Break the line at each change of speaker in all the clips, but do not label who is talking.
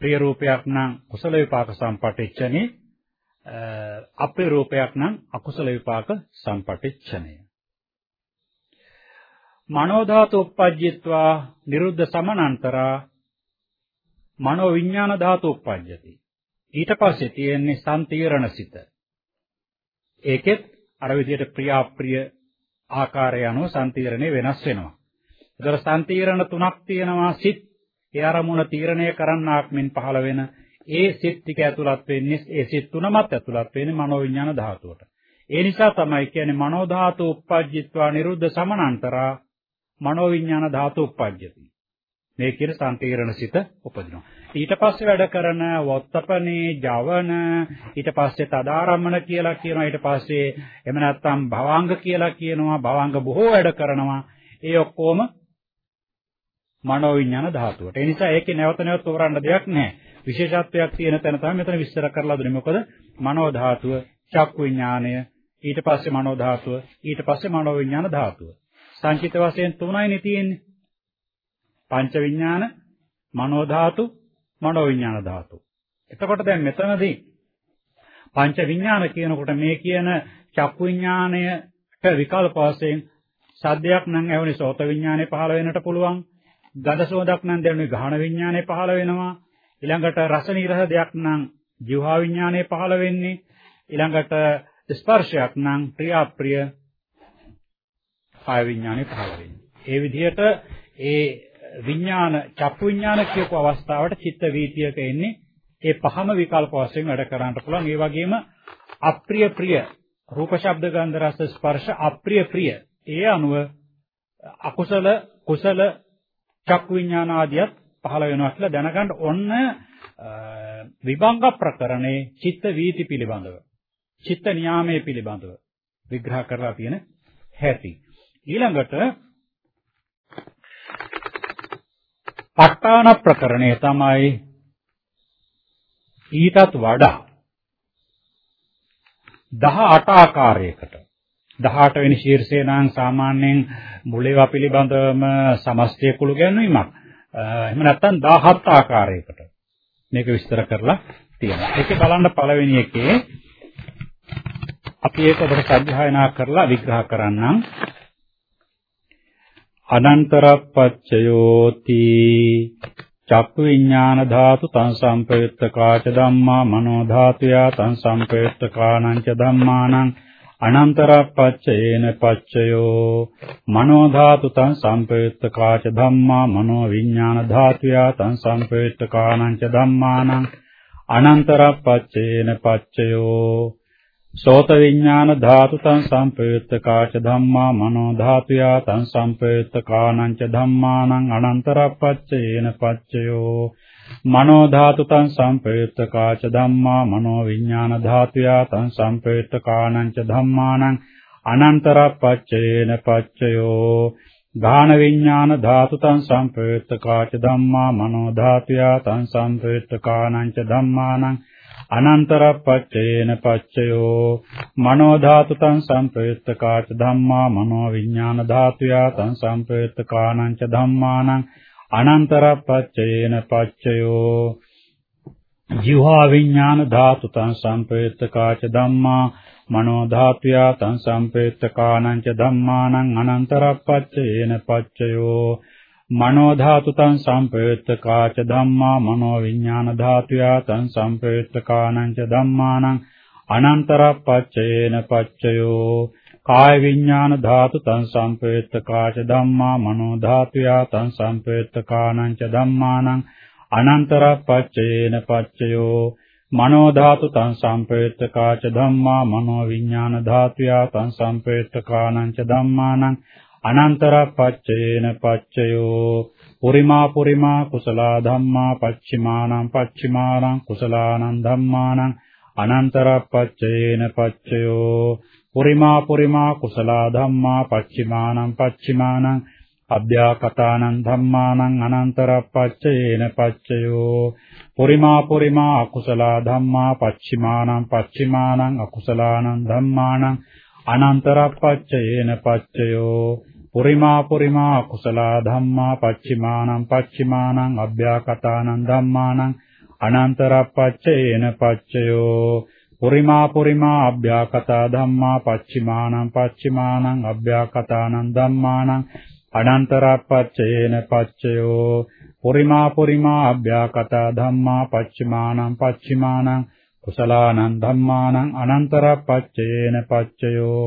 ප්‍රිය රූපයක් නම් කුසල විපාක සම්පටිච්ඡනේ අප්‍රිය රූපයක් නම් අකුසල විපාක සම්පටිච්ඡනය. මනෝ ධාතු උප්පජ්ජිත්වා නිරුද්ධ සමනන්තරා මනෝ විඥාන ධාතු උප්පජ්ජති. ඊට පස්සේ තියෙන්නේ සම්තීරණසිත. ඒකෙත් අර විදිහට ප්‍රිය අප්‍රිය ආකාරය අනුව සම්තීරණේ වෙනස් වෙනවා. ඒතර සම්තීරණ තුනක් තියෙනවා සිත් ඒ අරමුණ තීරණය කරන්නාක් මෙන් පහළ වෙන ඒ සිත් ටික ඇතුළත් වෙන්නේ ඒ සිත් තුනමත් ඇතුළත් වෙන්නේ මනෝවිඤ්ඤාණ ධාතුවට. ඒ නිසා තමයි කියන්නේ මනෝ ධාතු උප්පජ්ජිත්වා නිරුද්ධ සමනන්තරා මනෝවිඤ්ඤාණ ධාතු උප්පජ්ජති. මේ කියන සම්තීරණ සිත උපදිනවා. ඊට පස්සේ වැඩ කරන වොත්තපනේ, ජවන, ඊට පස්සේ තදාරම්මන කියලා කියනවා. ඊට පස්සේ එහෙම නැත්නම් භවංග කියලා කියනවා. භවංග බොහෝ වැඩ කරනවා. ඒ ඔක්කොම මනෝවිඤ්ඤාණ ධාතුවට. ඒ නිසා ඒකේ නැවත නැවත තෝරන්න දෙයක් නැහැ. විශේෂත්වයක් තියෙන තැන තමයි මෙතන විස්තර කරලා දුන්නේ. මොකද මනෝ ධාතුව, චක්කු විඥාණය, ඊට පස්සේ මනෝ ධාතුව, ඊට පස්සේ මනෝ විඥාන ධාතුව. සංචිත වශයෙන් තුනයිනේ තියෙන්නේ. පංච විඥාන, මනෝ ධාතු, මනෝ විඥාන ධාතු. එතකොට දැන් මෙතනදී පංච විඥාන කියනකොට මේ කියන චක්කු විඥාණයට විකල්ප වශයෙන් සද්දයක් නම් ඇහුනේ සෝත විඥානේ පහළ වෙන්නට පුළුවන්. ගඳ සුවඳක් නම් දැනුනේ ගාහන විඥානේ පහළ වෙනවා. ඊළඟට රස නිරහ දෙයක් නම් ජීවහා විඥානේ පහළ වෙන්නේ. ඊළඟට ස්පර්ශයක් නම් ප්‍රිය අප්‍රිය කාය විඥානේ පහළ වෙන්නේ. ඒ විදිහට ඒ විඥාන චක්කු විඥාන කියපු අවස්ථාවට චිත්ත වීතියක එන්නේ ඒ පහම විකල්ප වශයෙන් වැඩ කරන්නට පුළුවන්. ඒ වගේම අප්‍රිය ප්‍රිය රූප ශබ්ද ගන්ධ රස ස්පර්ශ අප්‍රිය ප්‍රිය ඒ අනුව අකුසල කුසල චක්කු විඥාන ආදියත් පහළ වෙනවා කියලා දැනගන්න ඔන්න විභංග ප්‍රකරණේ චිත්ත වීති පිළිබඳව චිත්ත නියාමයේ පිළිබඳව විග්‍රහ කරලා තියෙන හැටි. ඊළඟට ප ဋ ාණ ප්‍රකරණය තමයි ඊටත් වඩා 18 ආකාරයකට 18 වෙනි ශීර්ෂය නම් සාමාන්‍යයෙන් මුලේවා පිළිබඳවම සමස්තය කුළු ගැන්වීමක්. එහෙම නැත්නම් 17 ආකාරයකට මේක විස්තර කරලා තියෙනවා. ඒකේ බලන්න පළවෙනි එකේ අපි ඒක ඔබට සත්‍යයනා කරලා විග්‍රහ කරන්නම්. අනන්තරප්පච්චයෝති චක්කු විඥාන ධාතු තං සම්පයුත්තකාච ධම්මා මනෝ ධාතුයා තං සම්පයුත්තකානං ච ධම්මානං අනන්තරප්පච්චයේන පච්චයෝ මනෝ ධාතු තං සම්පයුත්තකාච ධම්මා මනෝ විඥාන ධාතුයා තං සම්පයුත්තකානං ච ධම්මානං අනන්තරප්පච්චයේන පච්චයෝ සෝත විඥාන ධාතු තං සම්පයුත්තකාච ධම්මා මනෝ ධාතුයා තං සම්පයුත්තකානං ච ධම්මානං අනන්තරප්පච්චයේන පච්චයෝ මනෝ ධාතු තං සම්පයුත්තකාච ධම්මා මනෝ විඥාන ධාතුයා තං සම්පයුත්තකානං ච ධම්මානං අනන්තරප්පච්චේන පච්චයෝ. ගාන විඥාන ධාතු තං සම්පයුත්තකාච ධම්මා මනෝ ධාතුයා තං සම්පයුත්තකානං ච ධම්මානං අනන්තරප්පච්චේන පච්චයෝ. මනෝ ධාතු තං සම්පයුත්තකාච ධම්මා මනෝ විඥාන ධාතුයා තං සම්පයුත්තකානං ච ධම්මානං අනන්තරප්පච්චේන පච්චයෝ ජීවා විඥාන ධාතු තං සම්පේත්තකාච ධම්මා මනෝ ධාතුයා තං සම්පේත්තකානං ච ධම්මානං අනන්තරප්පච්චේන පච්චයෝ මනෝ ධාතු තං සම්පේත්තකාච ධම්මා මනෝ විඥාන ධාතුයා තං සම්පේත්තකානං ච ධම්මානං අනන්තරප්පච්චේන පච්චයෝ කාය විඥාන ධාතු තං සම්පේත්ත කාච ධම්මා මනෝ ධාතුයා තං සම්පේත්ත කානං ච ධම්මානං අනන්තරප්පච්චේන පච්චයෝ මනෝ ධාතු තං සම්පේත්ත කාච ධම්මා මනෝ විඥාන ධාතුයා තං සම්පේත්ත කානං ච ධම්මානං අනන්තරප්පච්චේන පච්චයෝ පුරිමා පුරිමා කුසල ධම්මා පච්චිමානං පච්චිමානං කුසලානං ධම්මානං අනන්තරප්පච්චේන පච්චයෝ පුරිමා පුරිමා කුසල ධම්මා පච්චිමානං පච්චිමානං අභ්‍යාකතානං ධම්මානං අනන්තරප්පච්චයේන පච්චයෝ පුරිමා පුරිමා අකුසල ධම්මා පච්චිමානං පච්චිමානං අකුසලානං ධම්මානං අනන්තරප්පච්චයේන පච්චයෝ පුරිමා පුරිමා අකුසල ධම්මා පච්චිමානං පච්චිමානං අභ්‍යාකතානං ධම්මානං අනන්තරප්පච්චේන පච්චයෝ පුරිමා පුරිමා අභ්‍යාකතා ධම්මා පච්චිමානං පච්චිමානං අභ්‍යාකතානං ධම්මානං අනන්තරප්පච්චේන පච්චයෝ පුරිමා පුරිමා අභ්‍යාකතා ධම්මා පච්චිමානං පච්චිමානං කුසලානං ධම්මානං අනන්තරප්පච්චේන පච්චයෝ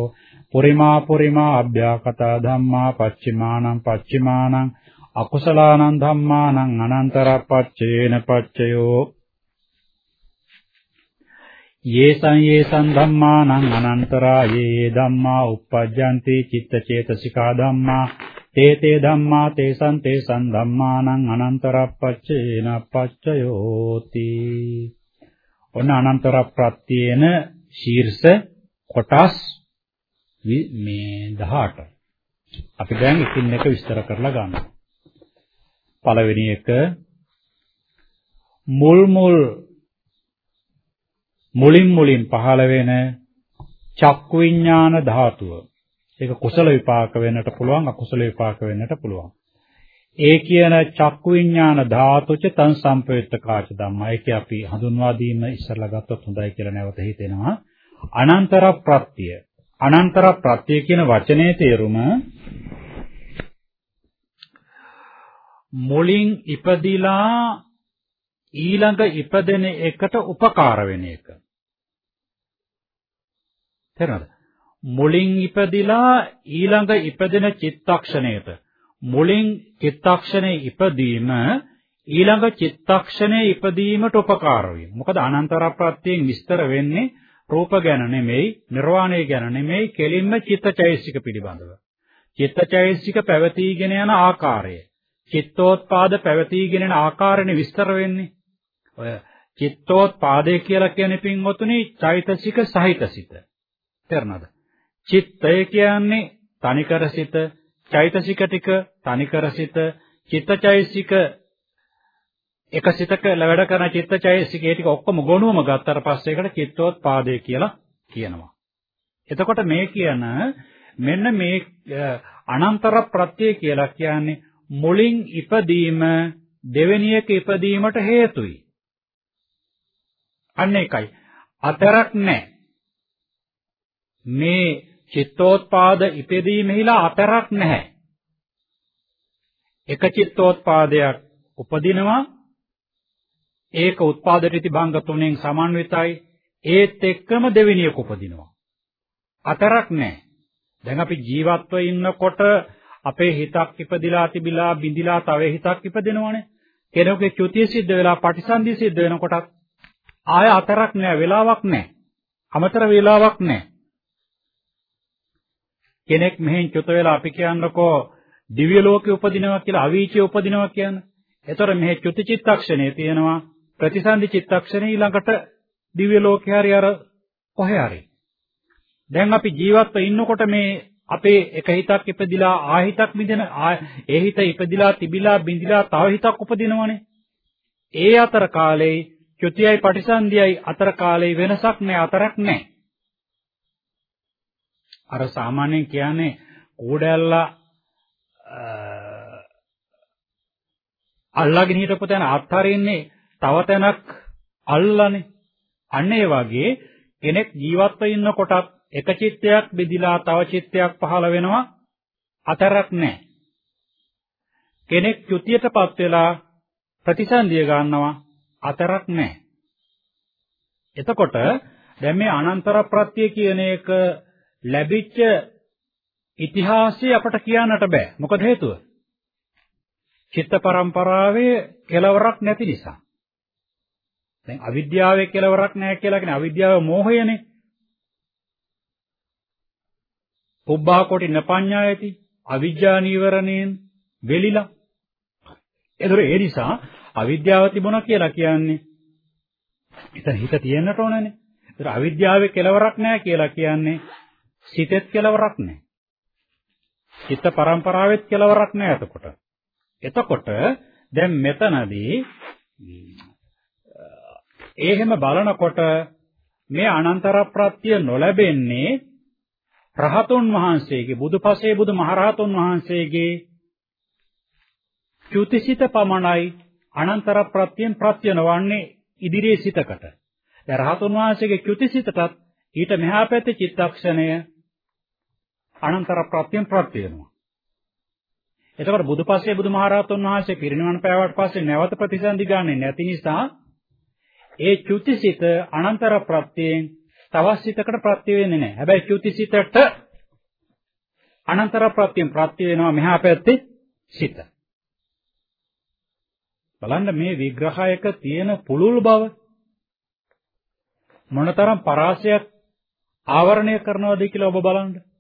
පුරිමා පුරිමා අභ්‍යාකතා ධම්මා පච්චිමානං පච්චිමානං අකුසලානං ධම්මානං අනන්තරප්පච්චේන පච්චයෝ යේසං යේසං ධම්මානං අනන්තරා යේ ධම්මා uppajjanti චිත්තචේතසිකා ධම්මා තේ තේ ධම්මා තේසං තේසං ධම්මානං අනන්තරප්පච්චේන පච්චයෝති. ඔන්න අනන්තර ප්‍රත්‍යේන ශීර්ෂ කොටස් මේ 18 අපි දැන් එකින් එක විස්තර කරලා ගන්නවා පළවෙනි එක මුල් මුල් මුලින් මුලින් පහළ වෙන චක්කු විඥාන ධාතුව. ඒක කුසල විපාක වෙන්නට පුළුවන් අකුසල විපාක වෙන්නට පුළුවන්. ඒ කියන චක්කු විඥාන ධාතුච තං සම්පයුත්ත කාච ධම්මා. ඒක අපි හඳුන්වා දීම ඉස්සරලා ගත්තොත් හොඳයි කියලා නැවත හිතෙනවා. අනන්තර ප්‍රත්‍ය. අනන්තර ප්‍රත්‍ය කියන වචනේ තේරුම මුලින් ඉපදිලා ඊළඟ ඉපදෙන එකට උපකාර වෙන එක. තේරෙනවද? මුලින් ඉපදිලා ඊළඟ ඉපදෙන චිත්තක්ෂණයට මුලින් චිත්තක්ෂණේ ඉපදීම ඊළඟ චිත්තක්ෂණේ ඉපදීමට උපකාර වීම. මොකද අනන්තර ප්‍රත්‍යයෙන් විස්තර වෙන්නේ රූප ගැන නෙමෙයි, නිර්වාණය ගැන නෙමෙයි, කෙලින්ම චිත්තචෛසික පිළිබඳව. චිත්තචෛසික පැවතීගෙන යන ආකාරය. චිත්තෝත්පාද පැවතීගෙන යන ආකාරනේ විස්තර වෙන්නේ. ඔය චිත්තෝත්පාදේ කියලා කියන්නේ පින්වතුනි චෛතසික සහිතසිත. තේරෙනවද? චිත්තය කියන්නේ තනිකර සිත, චෛතසික ටික තනිකර සිත, චිත්තචෛසික එක සිතක වැඩ කරන චිත්තචෛසිකේ ටික ඔක්කොම ගොනුවම ගත්තට පස්සේ ඒකට චිත්තෝත්පාදේ කියලා කියනවා. එතකොට මේ කියන මෙන්න මේ අනන්තර ප්‍රත්‍ය කියලා කියන්නේ මුලින් ඉපදීම දෙවෙනි එක ඉපදීමට හේතුයි. අන්න ඒකයි. අතරක් නැහැ. මේ චිත්තෝත්පාද ඉපදීමෙහිලා අතරක් නැහැ. එක චිත්තෝත්පාදයක් උපදිනවා ඒක උත්පාද රීති භංග තුනෙන් සමන්විතයි ඒත් එක්කම දෙවෙනි එක උපදිනවා. අතරක් නැහැ. දැන් අපි ජීවත්ව ඉන්නකොට අපේ හිතක් ඉපදිලා තිබිලා බිඳිලා තව හිතක් ඉපදෙනවනේ. කෙනෙකුගේ චුතිය සිද්ධ වෙලා පටිසන්ධි සිද්ධ වෙනකොටත් ආය අතරක් නැහැ, වෙලාවක් නැහැ. අමතර වෙලාවක් නැහැ. කෙනෙක් මෙහෙන් චුත වෙලා අපි කියන්නකෝ දිව්‍ය ලෝකෙ උපදිනවා කියලා අවීචිය උපදිනවා කියන්නේ. ඒතර මෙහි චුති චිත්තක්ෂණේ තියෙනවා ප්‍රතිසන්දි චිත්තක්ෂණේ ඊළඟට දිව්‍ය ලෝකේ හරි අර කොහේ හරි. දැන් අපි ජීවත්ව ඉන්නකොට මේ අපේ එක හිතක් ඉපදිලා ආහිතක් බින්දෙන ඒ හිත ඉපදිලා තිබිලා බින්දිලා තව හිතක් උපදිනවනේ. ඒ අතර කාලේ චුතියයි පටිසන්ධියයි අතර කාලේ වෙනසක් නෑ අතරක් නෑ. අර සාමාන්‍යයෙන් කියන්නේ කූඩැල්ලා අල්ලාගෙන හිටපු තැන අත්හරින්නේ තව තැනක් අල්ලානේ. අන්න ඒ වගේ කෙනෙක් ජීවත්ව ඉන්නකොටත් එක චිත්තයක් බෙදිලා තව චිත්තයක් පහළ වෙනවා අතරක් නැහැ. කෙනෙක් චුතියටපත් වෙලා ප්‍රතිසන්දිය ගන්නවා අතරක් නැහැ. එතකොට දැන් මේ අනන්තර ප්‍රත්‍ය කියන එක ලැබිච්ච ඉතිහාසය අපට කියන්නට බෑ. මොකද හේතුව? චිත්ත පරම්පරාවේ කෙලවරක් නැති නිසා. දැන් අවිද්‍යාවේ කෙලවරක් නැහැ කියලා කියන්නේ අවිද්‍යාව මෝහයනේ. පුබ්බා කොටි නපඤ්ඤායති අවිජ්ජා නීවරණයෙන් වෙලිලා. ඒතර ඒ නිසා අවිද්‍යාව තිබුණා කියලා කියන්නේ එතන හිත තියෙන්නට ඕනනේ. ඒතර අවිද්‍යාවේ කෙලවරක් නැහැ කියලා කියන්නේ සිතෙත් කෙලවරක් නැහැ. චිත්ත පරම්පරාවෙත් කෙලවරක් නැහැ එතකොට. එතකොට දැන් මෙතනදී එහෙම බලනකොට මේ අනන්තර ප්‍රත්‍ය නොලැබෙන්නේ රහතුන් වහන්සේගේ බුදුපසේ බුදු මහරහතුන් වහන්සේගේ චුතිසිත පමණයි අනන්තර ප්‍රත්‍යයෙන් ප්‍රත්‍ය නොවන්නේ ඉදිරියේ සිතකට. දැන් රහතුන් වහන්සේගේ චුතිසිතටත් ඊට මෙහා පැත්තේ චිත්තක්ෂණය අනන්තර ප්‍රත්‍යයෙන් ප්‍රත්‍ය වෙනවා. එතකොට බුදුපස්සේ බුදුමහරහතුන් වහන්සේ පිරිනිවන් පෑවට පස්සේ නැවත ප්‍රතිසන්දි ගන්නෙ නැති නිසා ඒ චුතිසිත අනන්තර ප්‍රත්‍යයෙන් තවත් සිතකට ප්‍රත්‍ය වෙන්නේ නැහැ. හැබැයි චුතිසිතට අනන්තර ප්‍රත්‍යයෙන් ප්‍රත්‍ය වෙනවා මෙහා පැත්තේ සිත. බලන්න මේ විග්‍රහයක තියෙන පුළුල් බව මොනතරම් පරාසයක් ආවරණය කරනවද කියලා ඔබ බලන්න.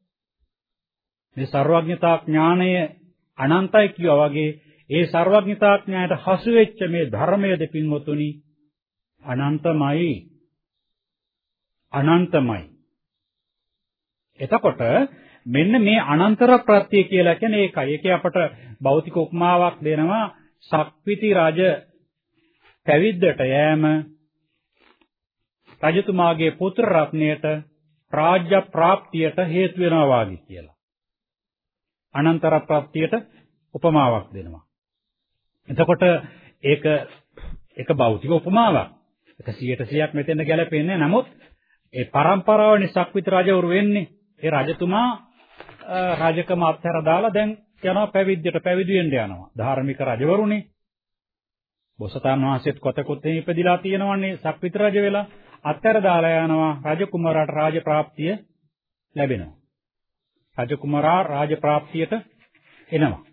මේ ਸਰවඥතා ඥාණය අනන්තයි කියවා වගේ ඒ ਸਰවඥතා ඥාණයට හසු වෙච්ච මේ ධර්මයේ දෙපින්වතුනි අනන්තමයි. අනන්තමයි. එතකොට මෙන්න මේ අනන්තර ප්‍රත්‍ය කියලා කියන්නේ ඒකයි. ඒකේ අපට භෞතික උපමාවක් දෙනවා. සක්විති රජ පැවිද්දට යෑම රජතුමාගේ පුත්‍ර රත්නයට රාජ්‍ය ප්‍රාප්තියට හේතු වෙනවා වගේ කියලා. අනන්තර ප්‍රාප්තියට උපමාවක් දෙනවා. එතකොට ඒක එක භෞතික උපමාවක්. ඒක 100%ක් මෙතෙන්ද ගැලපෙන්නේ නමුත් ඒ પરම්පරාවනේ සක්විති රජවරු වෙන්නේ. ඒ රජතුමා රාජකම අත්හැර දාලා දැන් යනවා පැවිද්දට පැවිදි වෙන්න යනවා. ධාර්මික රජවරුනේ. බොසතාන් වහන්සේත් කොතකොත් ඉපදිලා තියෙනවන්නේ සක්විති රජ වෙලා අත්හැර දාලා යනවා රජ කුමාරට රාජ ප්‍රාප්තිය ලැබෙනවා. රජ කුමාරා රාජ ප්‍රාප්තියට එනවා.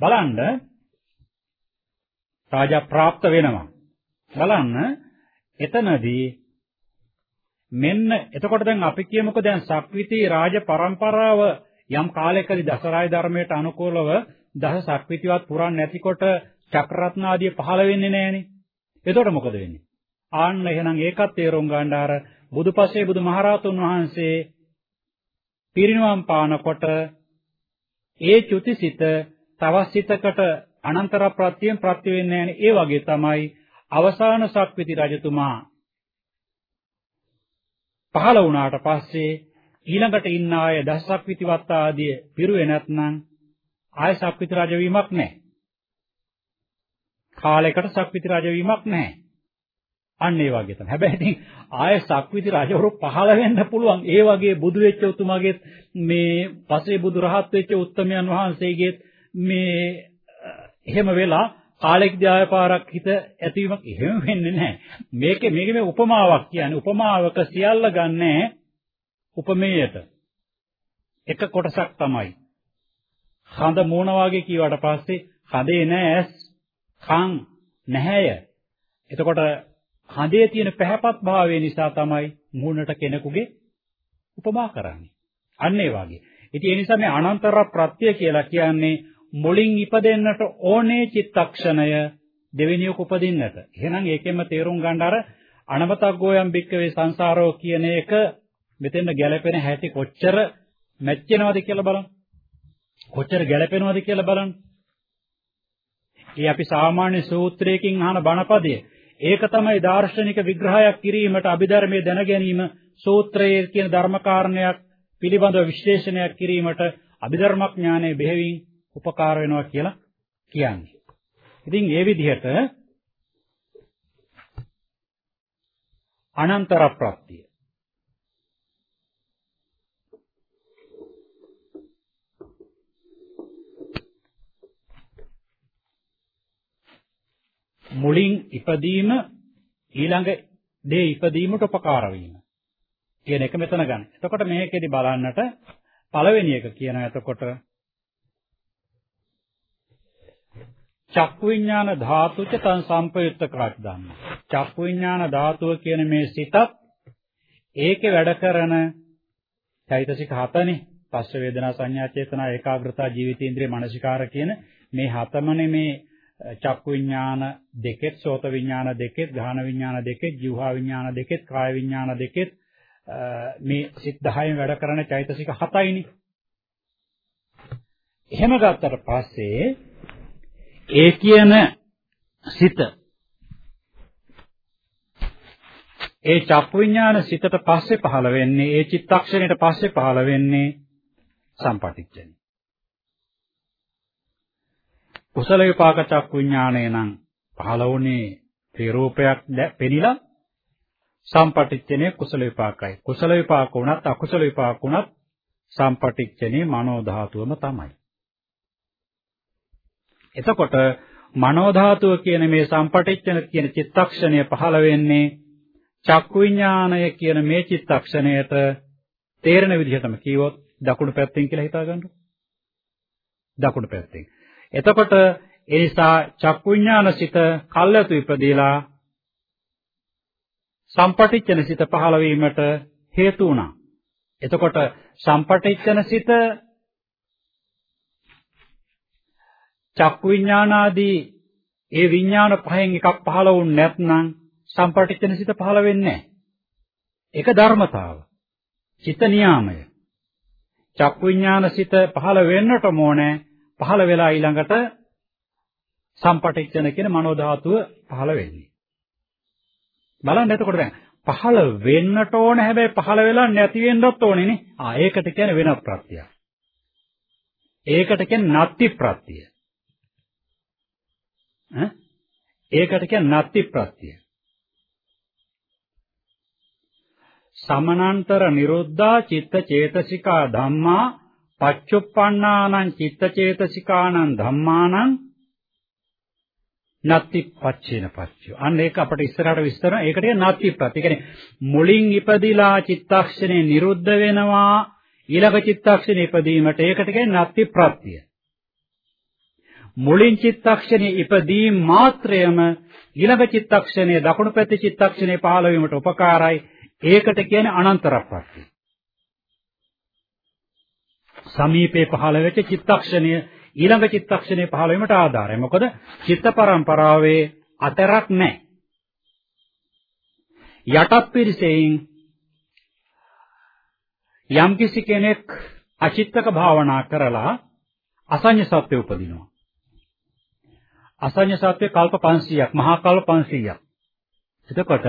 බලන්න රාජ ප්‍රාප්ත වෙනවා. බලන්න එතනදී මෙන්න එතකොට දැන් අපි කියමුකෝ දැන් සක්විති රාජ પરම්පරාව යම් කාලයකදී දසරාය ධර්මයට අනුකූලව දස සක්විතිවත් පුරන් නැතිකොට චක්‍රරත්න ආදිය පහළ වෙන්නේ නැහනේ. එතකොට මොකද වෙන්නේ? ආන්න එහෙනම් ඒකත් තේරුම් ගන්න අර බුදුපසේ බුදුමහරහතුන් වහන්සේ පිරිනිවන් පානකොට ඒ චුතිසිත තවත් සිතකට අනන්තර ප්‍රත්‍යයෙන් ප්‍රත්‍ය වෙන්නේ නැහැ. ඒ වගේ තමයි අවසාන සක්විති රජතුමා පහළ වුණාට පස්සේ ඊළඟට ඉන්න අය දසසක්විති වත්ත ආදී පිරුවේ නැත්නම් ආය සක්විති රජ වීමක් නැහැ. කාලයකට සක්විති රජ වීමක් නැහැ. අන්න ඒ වගේ තමයි. හැබැයි ඉතින් ආය සක්විති රජවරු පහළ වෙන්න පුළුවන්. ඒ වගේ බුදු වෙච්ච උතුමගේ මේ පසේ බුදු රහත් වෙච්ච උත්තමයන් වහන්සේගේ මේ එහෙම වෙලා කාලෙකදී ආය පාරක් හිත ඇතිවීමක් එහෙම වෙන්නේ නැහැ. මේකේ මේකේ මේ උපමාවක් කියන්නේ උපමාවක සියල්ල ගන්නෑ උපමේයට. එක කොටසක් තමයි. හඳ මූණ වාගේ කියවට පස්සේ හඳේ නෑ ඇස්, කන්, නැහැය. එතකොට හඳේ තියෙන පැහැපත් භාවය නිසා තමයි මූණට කෙනෙකුගේ උපමා කරන්නේ. අන්න ඒ වගේ. ඉතින් ඒ නිසා මේ අනන්තර ප්‍රත්‍ය කියලා කියන්නේ මුලින් ඉපදෙන්නට ඕනේ චිත්තක්ෂණය දෙවෙනියක උපදින්නට. එහෙනම් ඒකෙන්ම තේරුම් ගන්න අර අනමතග්ගෝයම් බික්කවේ සංසාරෝ කියන එක මෙතෙන්ද ගැළපෙන හැටි කොච්චර මැච් වෙනවද කියලා බලන්න. කොච්චර ගැළපෙනවද කියලා බලන්න. ඒ අපි සාමාන්‍ය සූත්‍රයකින් අහන බණපදය. ඒක තමයි දාර්ශනික විග්‍රහයක් කිරීමට අභිධර්මයේ දැන ගැනීම සූත්‍රයේ කියන ධර්මකාරණයක් පිළිබඳව විශ්ලේෂණයක් කිරීමට අභිධර්මඥානයේ බෙහෙවින් උපකාර වෙනවා කියලා කියන්නේ. ඉතින් ඒ විදිහට අනන්තර ප්‍රත්‍ය මුලින් ඉපදීම ඊළඟ දේ ඉපදීමට උපකාර වීම කියන එක මෙතන ගන්න. එතකොට මේකෙදි බලන්නට පළවෙනි එක කියනවා එතකොට චක්කු විඥාන ධාතුච තං සම්පයුක්ත කරක් ගන්න. චක්කු විඥාන ධාතුව කියන මේ සිතත් ඒකේ වැඩ කරන චෛතසික හතනේ පස්ස වේදනා සංඥා චේතනා ඒකාග්‍රතා ජීවිතේන්ද්‍රිය මනසිකාර කියන මේ හතමනේ මේ චක්කු විඥාන දෙකෙත් සෝත විඥාන දෙකෙත් ගාහන විඥාන දෙකෙත් જીවහා විඥාන දෙකෙත් කාය විඥාන දෙකෙත් මේ සිත් 10න් වැඩ කරන චෛතසික 7යිනේ. එහෙම ගත්තට පස්සේ ඒ කියන සිත ඒ චක්කු විඥාන සිතට පස්සේ පහළ වෙන්නේ ඒ චිත්තක්ෂණයට පස්සේ පහළ වෙන්නේ සම්පටිච්ඡනි. කුසල විපාක චක්කු විඥාණය නම් පහළ වුණේ ඒ රූපයක් පෙනිලා සම්පටිච්ඡනේ කුසල විපාකයි. කුසල විපාක වුණත් අකුසල විපාක වුණත් සම්පටිච්ඡනේ මනෝ ධාතුවම තමයි. එතකොට මනෝ ධාතුව කියන මේ සම්පටිච්ඡන කියන චිත්තක්ෂණය පහළ වෙන්නේ චක්කු විඥානය කියන මේ චිත්තක්ෂණයට තේරෙන විදිහටම කිව්වොත් දකුණු පැත්තෙන් කියලා හිතා ගන්නකො. දකුණු පැත්තෙන්. එතකොට ඒ නිසා චක්කු විඥාන සිත කල්යතු ඉපදීලා සම්පටිච්ඡන සිත පහළ වීමට හේතු වුණා. එතකොට සම්පටිච්ඡන සිත චක්කු විඥානාදී ඒ විඥාන පහෙන් එකක් පහළ වුණ නැත්නම් සම්පටිච්ඡන සිත පහළ වෙන්නේ නැහැ. ඒක ධර්මතාව. චිත්ත නියාමය. චක්කු විඥාන සිත පහළ වෙන්නටම ඕනේ. පහළ වෙලා ඊළඟට සම්පටිච්ඡන කියන මනෝ ධාතුව පහළ වෙන්නේ. බලන්න එතකොට දැන් පහළ වෙන්නට ඕන හැබැයි පහළ වෙලා නැති වෙන්නත් ඕනේ නේ. ආ ඒකට කියන්නේ වෙනත් ප්‍රත්‍යයක්. ඒකට කියන්නේ නත්ති ප්‍රත්‍යය. ඈ ඒකට කියන්නේ නත්ති ප්‍රත්‍යය. සමනන්තර නිරුද්ධා චිත්ත චේතසිකා ධම්මා පච්චුප්පන්නානං චිත්ත චේතසිකානං ධම්මානං නත්ති පච්චේන පච්චය. අන්න ඒක අපිට ඉස්සරහට විස්තර ඒකට නත්ති ප්‍රත්‍ය. ඒ කියන්නේ මුලින් ඉපදිලා චිත්තක්ෂණේ නිරුද්ධ වෙනවා ඊළඟ චිත්තක්ෂණේ ඉපදීමට ඒකට කියන්නේ නත්ති ප්‍රත්‍ය. මුලින් චිත්තක්ෂණේ ඉපදීම මාත්‍රයම ඊළඟ චිත්තක්ෂණයේ දකුණු පැත්තේ චිත්තක්ෂණේ පහළ වීමට උපකාරයි. ඒකට කියන්නේ අනන්තර ප්‍රත්‍ය. සමීපේ පහළ වෙච්ච චිත්තක්ෂණය ඊළඟ චිත්තක්ෂණේ පහළ වීමට ආධාරයි. මොකද චිත්ත පරම්පරාවේ අතරක් නැහැ. යටත් පිරිසෙන් යම්කිසි කෙනෙක් අචිත්තක භාවනා කරලා අසඤ්ඤ සත්‍ය උපදිනවා. අසඤ්ඤ සත්‍ය කල්ප 500ක් මහා කල්ප 500ක්. එතකොට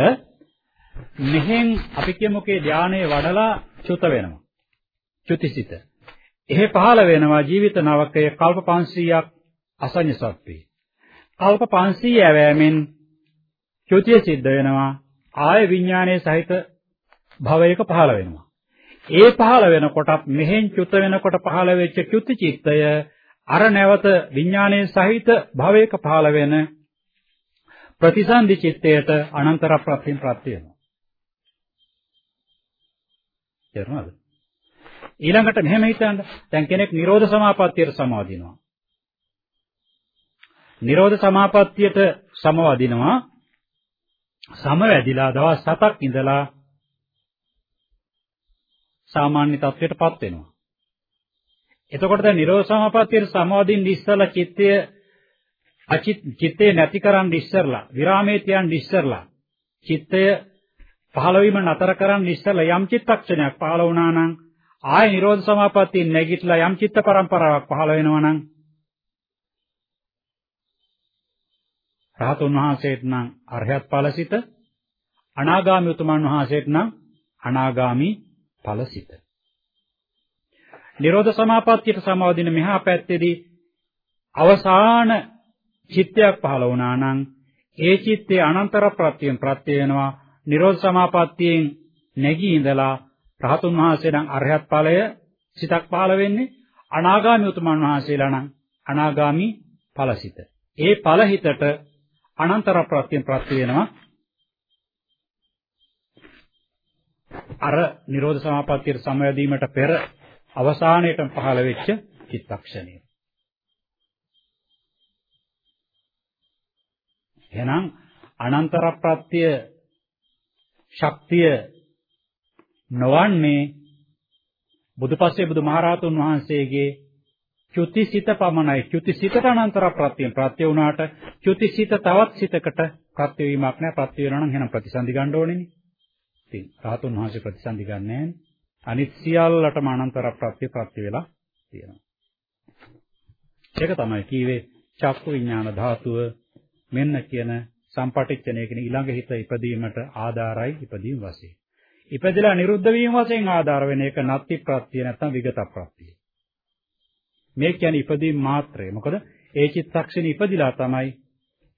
මෙහෙන් අපි කියමුකේ ධානයේ වඩලා චුත වෙනවා. චුතිසිත. එහෙ පහළ වෙනවා ජීවිත නවකය කල්ප 500ක් අසඤ්ඤ සත්‍වේ. කල්ප 500 ඇවෑමෙන් චුතිය සිද්ධ වෙනවා ආය විඥානයේ සහිත භවයක පහළ වෙනවා. ඒ පහළ වෙනකොටත් මෙහෙන් චුත වෙනකොට පහළ වෙච්ච චුති චිත්තය අර නැවත විඥානයේ සහිත භවයක පහළ වෙන ප්‍රතිසන්දි චිත්තයට අනන්තර ප්‍රත්‍යයෙන් ප්‍රත්‍ය වෙනවා. තේරුණාද? ඊළඟට මෙහෙම හිතන්න. දැන් කෙනෙක් නිරෝධ සමාපත්තියට සමාදිනවා. නිරෝධ සමාපත්තියට සමවදිනවා. සමවැදිලා දවස් 7ක් ඉඳලා සාමාන්‍ය තත්ත්වයටපත් වෙනවා. එතකොට දැන් නිරෝධ සමාපත්තියට සමවදින්න ඉස්සලා චිත්තය අචිත් චිත්තේ නැති කරන් ඉස්සරලා විරාමයේ තියන් ඉස්සරලා චිත්තය පහළ වීම නතර කරන් ඉස්සලා යම් චිත්තක්ෂණයක් පහළ වුණා නම් ආය නිරෝධ සමාපත්තිය නැගිටලා යම් චිත්ත පරම්පරාවක් පහළ වෙනවා නම් රහතුන් වහන්සේට නම් අරහත් ඵලසිත අනාගාමී උතුමන් වහන්සේට නම් අනාගාමි ඵලසිත නිරෝධ සමාපත්තියට සමවදින මෙහා පැත්තේදී අවසාන චිත්තයක් පහළ වුණා නම් ඒ චිත්තේ අනන්තර ප්‍රත්‍යයෙන් ප්‍රත්‍ය වෙනවා. නිරෝධ සමාපත්තියෙන් නැගී ඉඳලා රහතුන් වහන්සේ නම් අරහත් ඵලය සිතක් පහළ වෙන්නේ අනාගාමී උතුමන් වහන්සේලා නම් අනාගාමී ඵලසිත. ඒ ඵලහිතට අනන්තර ප්‍රත්‍යයෙන් ප්‍රත්‍ය වෙනවා. අර නිරෝධ සමාපත්තියට සමවැදීමට පෙර අවසානයේටම පහළ වෙච්ච චිත්තක්ෂණය. එහෙනම් අනන්තර ප්‍රත්‍ය ශක්තිය නොවන්නේ බුදුපසේ බුදුමහරහතුන් වහන්සේගේ චුතිසිත පමණයි. චුතිසිතට අනන්තර ප්‍රත්‍යයෙන් ප්‍රත්‍ය වුණාට චුතිසිත තවත් සිතකට ප්‍රත්‍ය වීමක් නැහැ. ප්‍රත්‍ය වෙනවා නම් එහෙනම් ප්‍රතිසන්දි ගන්න ඕනේනේ ඉතින් රහතුන් වහන්සේ ප්‍රතිසන්දි ගන්නෑ අනිත් සියල්ලටම අනන්තර ප්‍රත්‍ය ප්‍රත්‍ය වෙලා තියෙනවා. ඒක තමයි කීවේ චක්කු විඥාන ධාතුව මෙන්න කියන සම්පටිච්ඡනය කියන ඊළඟ හිත ඉපදීමට ආධාරයි ඉපදීම වශයෙන්. ඉපදලා නිරුද්ධ වීම වශයෙන් ආධාර වෙන එක නත්ති ප්‍රත්‍ය නැත්නම් විගත ප්‍රත්‍ය. මේ කියන්නේ ඉපදීම මාත්‍රය. මොකද ඒ චිත්තක්ෂණේ ඉපදිලා තමයි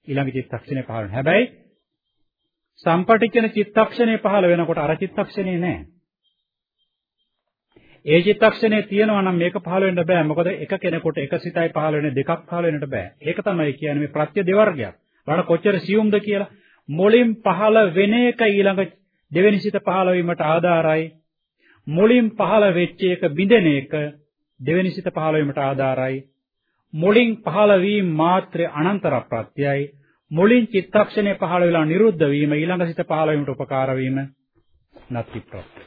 ඊළඟ චිත්තක්ෂණේ පහළ වෙන්නේ. හැබැයි සම්පටිච්ඡන චිත්තක්ෂණේ පහළ වෙනකොට අර චිත්තක්ෂණේ නැහැ. ඒ චිත්තක්ෂණේ තියෙනවා නම් මේක පහළ වෙන්න බෑ. මොකද එක කෙනෙකුට එක සිතයි පහළ වෙන්නේ දෙකක් පහළ වෙන්නට බෑ. ඒක තමයි කියන්නේ මේ ප්‍රත්‍ය දෙවර්ගයක්. බලන්න කොච්චර සියුම්ද කියලා. මුලින් පහළ වෙන එක ඊළඟ දෙවෙනි සිත පහළ වීමට ආධාරයි. මුලින් පහළ වෙච්ච එක බිඳෙන එක දෙවෙනි සිත පහළ වීමට ආධාරයි. මුලින් පහළ වීම මාත්‍රේ අනන්තර ප්‍රත්‍යයයි. මුලින් චිත්තක්ෂණය පහළ වෙලා නිරුද්ධ වීම ඊළඟ සිත පහළ වීමට උපකාර වීම නත්ති ප්‍රත්‍ය.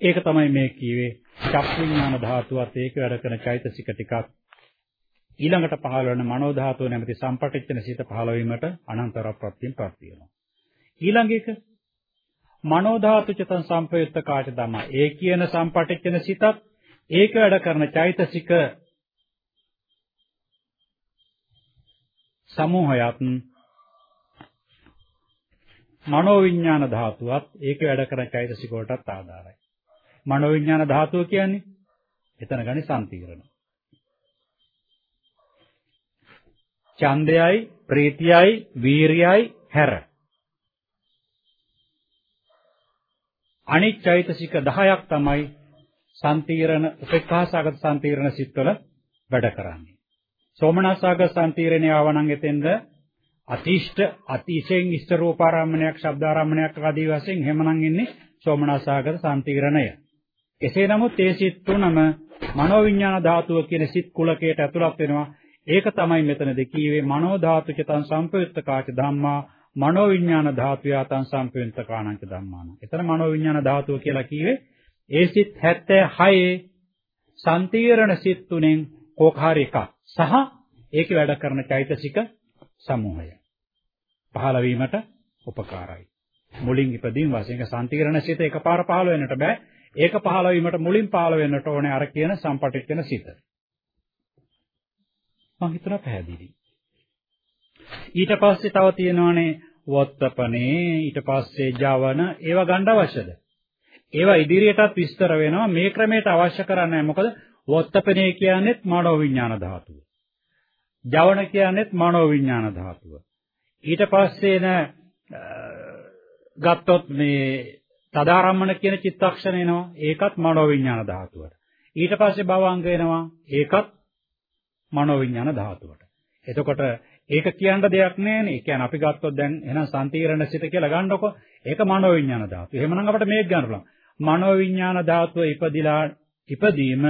ඒක තමයි මේ කීවේ චක් විඥාන ධාතුවත් ඒක වැඩ කරන චෛතසික ටිකක් ඊළඟට පහළ වෙන මනෝ ධාතුව නැමැති සම්පටිච්ඡන සිත පහළ වීමට අනන්තර ප්‍රත්‍යයෙන් ප්‍රත්‍ය වෙනවා. ඊළඟ එක මනෝ ධාතු චතං සම්පයුත්ත කාච ධම. ඒ කියන සම්පටිච්ඡන සිතත් ඒක වැඩ කරන චෛතසික සමූහයත් මනෝ විඥාන ධාතුවත් ඒක වැඩ කරන චෛතසික වලටත් ආධාරයි. මනෝ විඥාන ධාතුව කියන්නේ එතන ගනි සම්තිරණ. ඡන්දයයි, ප්‍රීතියයි, වීරියයි හැර. අනිත් චෛතසික 10ක් තමයි සම්තිරණ උපේක්ඛාසගත සම්තිරණ සිත්වල වැඩ කරන්නේ. සෝමනස්සගත සම්තිරණේ ආවනම් එතෙන්ද අතිෂ්ඨ අතිශයින් ඉෂ්ඨ රූපාරම්මණයක් ශබ්දාරම්මණයක් ආදී වශයෙන් හැමනම් ඉන්නේ සෝමනස්සගත සම්තිරණය. එසේ නමුත් ඒ සිත් තුනම මනෝවිඤ්ඤාණ ධාතුව කියන සිත් කුලකයට ඇතුළත් වෙනවා. ඒක තමයි මෙතනදී කීවේ මනෝ ධාතුචතං සම්පයුත්තකාච ධම්මා මනෝවිඤ්ඤාණ ධාතුයාතං සම්පයුත්තකාණංච ධම්මාන. එතන මනෝවිඤ්ඤාණ ධාතුව කියලා කීවේ ඒ සිත් 76 සම්තීරණ සිත් තුනෙන් කෝකාර එකක් සහ ඒකේ වැඩ කරන චෛතසික සමූහය පහළ වීමට උපකාරයි. මුලින් ඉපදීම වශයෙන් සම්තීරණ සිත එකපාර පහළ වෙන්නට බෑ. ඒක පහළ වීමට මුලින් පහළ වෙන්නට ඕනේ අර කියන සම්පටිච්ඡන සිත. මම හිතනවා පැහැදිලි. ඊට පස්සේ තව තියෙනවානේ වොත්තපනේ ඊට පස්සේ ජවන ඒවා ගන්න අවශ්‍යද? ඒවා ඉදිරියටත් විස්තර වෙනවා මේ ක්‍රමයට අවශ්‍ය කරන්නේ මොකද වොත්තපනේ කියන්නේත් මනෝ විඥාන ධාතුව. ජවන කියන්නේත් මනෝ විඥාන ධාතුව. ඊට පස්සේ න ගත්තොත් මේ තදාරම්මන කියන චිත්තක්ෂණ එනවා. ඒකත් මනෝවිඤ්ඤාණ ධාතුවට. ඊට පස්සේ භවංග එනවා. ඒකත් මනෝවිඤ්ඤාණ ධාතුවට. එතකොට ඒක කියන්න දෙයක් නැහැනේ. ඒ කියන්නේ අපි ගත්තොත් දැන් එහෙනම් සම්තිරණ සිත කියලා ගන්නකො. ඒක මනෝවිඤ්ඤාණ ධාතුව. එහෙමනම් අපිට මේක ගන්න පුළුවන්. මනෝවිඤ්ඤාණ ධාතුව ඉපදිලා ඉපදීම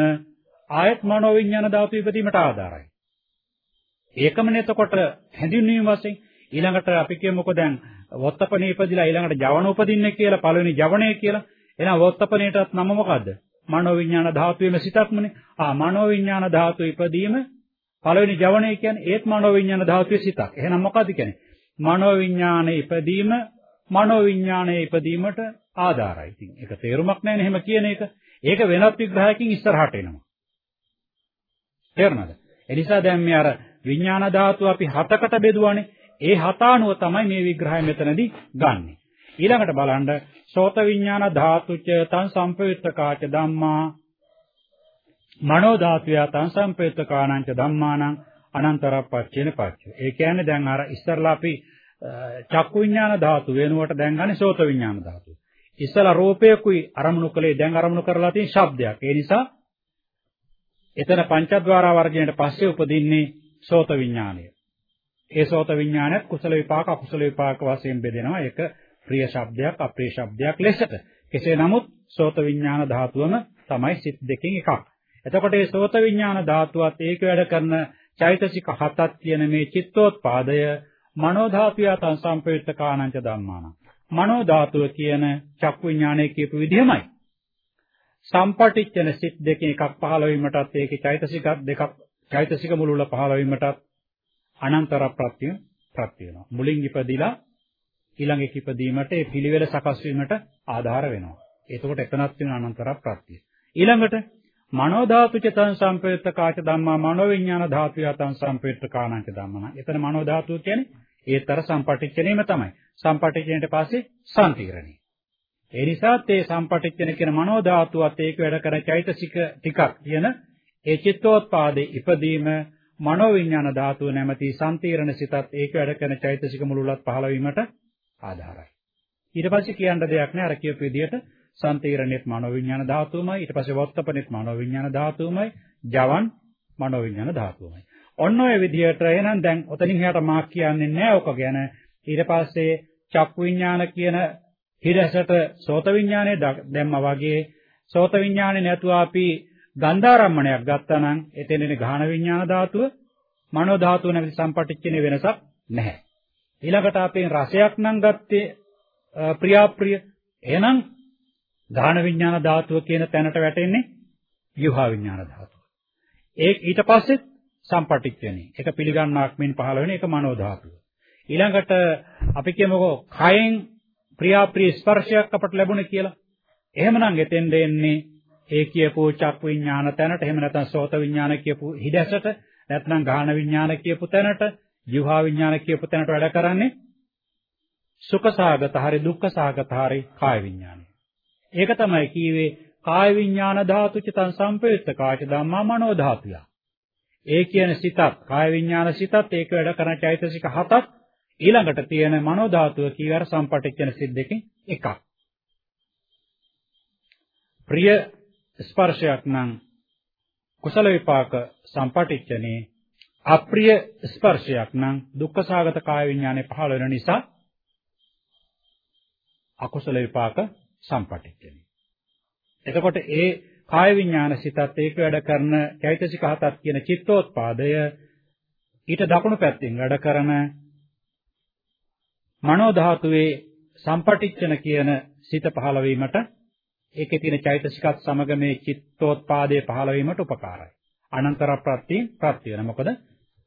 ආයත් මනෝවිඤ්ඤාණ ධාතුව ඉපදීමට ආධාරයි. ඒකමනේ එතකොට හැඳින්වීම වශයෙන් ඊළඟට අපි කියමුකෝ දැන් වොත්තපනේ ඉපදිලා ඊළඟට ජවන උපදින්නේ කියලා පළවෙනි ජවණය කියලා. එහෙනම් වොත්තපනේටත් නම මොකද්ද? මනෝවිඤ්ඤාණ ධාතුවේම සිතක්මනේ. ආ මනෝවිඤ්ඤාණ ධාතුව ඉපදීම පළවෙනි ජවණය කියන්නේ ඒත් මනෝවිඤ්ඤාණ ධාතුවේ සිතක්. එහෙනම් මොකද්ද කියන්නේ? මනෝවිඤ්ඤාණය ඉපදීම මනෝවිඤ්ඤාණය ඉපදීමට ආධාරයි. ඉතින් ඒක තේරුමක් නැහැ නේ එහෙම කියන එක. ඒක වෙනත් විග්‍රහයකින් ඉස්සරහට එනවා. තේරුණාද? එනිසා දැන් මේ අර විඥාන ධාතුව අපි හතකට බෙදුවානේ. ඒ හත අනුව තමයි මේ විග්‍රහය මෙතනදී ගන්නෙ. ඊළඟට බලන්න සෝත විඥාන ධාතුච තං සම්පයුත්තකාච ධම්මා මනෝ ධාතුය තං සම්පයුත්තකාණංච ධම්මානං අනන්තරප්පච්චේන පච්චය. ඒ කියන්නේ දැන් අර ඉස්සරලා අපි චක්කු විඥාන ධාතු වෙනුවට දැන් ගන්නේ සෝත විඥාන ධාතුව. ඉස්සලා රූපයකුයි අරමුණු කළේ දැන් අරමුණු කරලා තියෙන ශබ්දයක්. ඒ නිසා එතන පංචද්වාර වර්ගයට පස්සේ උපදින්නේ සෝත විඥානය. ඒ සෝත විඥානයත් කුසල විපාක අකුසල විපාක වශයෙන් බෙදෙනවා. ඒක ප්‍රිය ශබ්දයක් අප්‍රිය ශබ්දයක් ලෙසට. කෙසේ නමුත් සෝත විඥාන ධාතුවම තමයි සිත් දෙකෙන් එකක්. එතකොට මේ සෝත විඥාන ධාතුවත් ඒක වැඩ කරන චෛතසික හතක් කියන මේ චිත්තෝත්පාදය මනෝ ධාතුය තං සම්පයුත්ත කාණංච ධම්මාන. මනෝ ධාතුව කියන චක්කු විඥානයේ කියපු විදිහමයි. සම්පටිච්ඡන සිත් දෙකෙන් එකක් පහළ වීමටත් ඒකේ චෛතසික දෙකක් චෛතසික මුල වල පහළ වීමටත් අනන්තර ප්‍රත්‍ය ප්‍රත්‍ය වෙනවා. මුලින් ඉපදිලා ඊළඟ එක ඉපදීමට ඒ පිළිවෙල සකස් වීමට ආධාර වෙනවා. එතකොට එතනත් වෙන අනන්තර ප්‍රත්‍ය. ඊළඟට මනෝ ධාතු චතං සම්පයුත්ත කාච ධම්මා මනෝ විඥාන ධාතු යතං සම්පයුත්ත කාණංච ධම්මන. එතන මනෝ ධාතුව කියන්නේ ඒතර සම්පටිච්ඡනේම තමයි. සම්පටිච්ඡනේට පස්සේ සම්තිරණේ. ඒ නිසාත් ඒ සම්පටිච්ඡන කියන මනෝ ධාතුවත් ඒක වැඩ කර චෛතසික ටිකක් කියන ඒ චිත්තෝත්පාදේ ඉපදීම මනෝ විඥාන ධාතුව නැමැති සම්තීරණ සිතත් ඒක වැඩ කරන චෛතසික මුලුලත් පහළ වීමට ආධාරයි. ඊට පස්සේ කියන්න දෙයක් නෑ අර කියපු විදිහට සම්තීරණෙත් මනෝ විඥාන ධාතුවමයි ඊට පස්සේ වොත්තපනෙත් මනෝ විඥාන ධාතුවමයි ජවන් මනෝ විඥාන ධාතුවමයි. ඔන්න ඔය විදිහට එහෙනම් දැන් ඔතනින් එහාට මාක් කියන්නේ නෑ ඔක ගැන. ඊට පස්සේ චක්කු විඥාන කියන හිරසට සෝත විඥානේ දැම්මා වගේ සෝත විඥානේ නැතුව අපි ගන්ධාරම්මණයක් ගත්තා නම් එතෙන්නේ ගාහන විඥාන ධාතුව මනෝ ධාතුව නැති සම්පටිච්චනේ වෙනසක් නැහැ. ඊළඟට අපේ රසයක් නම් ගත්තේ ප්‍රියාප්‍රිය. එහෙනම් ගාහන විඥාන ධාතුව කියන තැනට වැටෙන්නේ විවහා විඥාන ධාතුව. ඒ ඊට පස්සේ සම්පටිච්චනේ. ඒක පිළිගන්නාක් මෙන් පහළ වෙන එක මනෝ ධාතුව. ඊළඟට අපි කියමුකෝ කයෙන් ප්‍රියාප්‍රිය ස්පර්ශයක් අපට ලැබුණේ කියලා. එහෙමනම් එතෙන් දෙන්නේ ඒ කියපු චක් විඥාන තැනට එහෙම නැත්නම් සෝත විඥාන කියපු හිඩැසට නැත්නම් ගාහන විඥාන කියපු තැනට ජීවහා විඥාන කියපු තැනට වැඩ කරන්නේ සුඛසාගත හරි දුක්ඛසාගත හරි කාය විඥානය. ඒක තමයි කීවේ කාය විඥාන ධාතු චිතං සම්පයුත්ත කාච ධම්මා මනෝ ධාතුය. ඒ කියන සිතත් කාය විඥාන සිතත් ඒක වැඩ කරන චෛතසික හතත් ඊළඟට තියෙන මනෝ ධාතුව කීවර සම්පටිච්චන සිත් දෙකෙන් එකක්. ප්‍රිය ස්පර්ශයක් නම් කුසල විපාක සම්පටිච්චනේ අප්‍රිය ස්පර්ශයක් නම් දුක්ඛසාගත කාය විඥානේ පහළ වෙන නිසා අකුසල විපාක සම්පටිච්චනේ. එතකොට ඒ කාය විඥාන සිතත් ඒක වැඩ කරන චෛතසික හතක් කියන චිත්තෝත්පාදය ඊට දකුණු පැත්තෙන් වැඩ කරන මනෝ ධාතුවේ සම්පටිච්චන කියන සිත පහළ වීමට ඒකේ තියෙන චෛතසිකත් සමග මේ චිත්තෝත්පාදයේ පහළ වීමට උපකාරයි. අනන්තර ප්‍රත්‍ය ප්‍රත්‍ය වෙන මොකද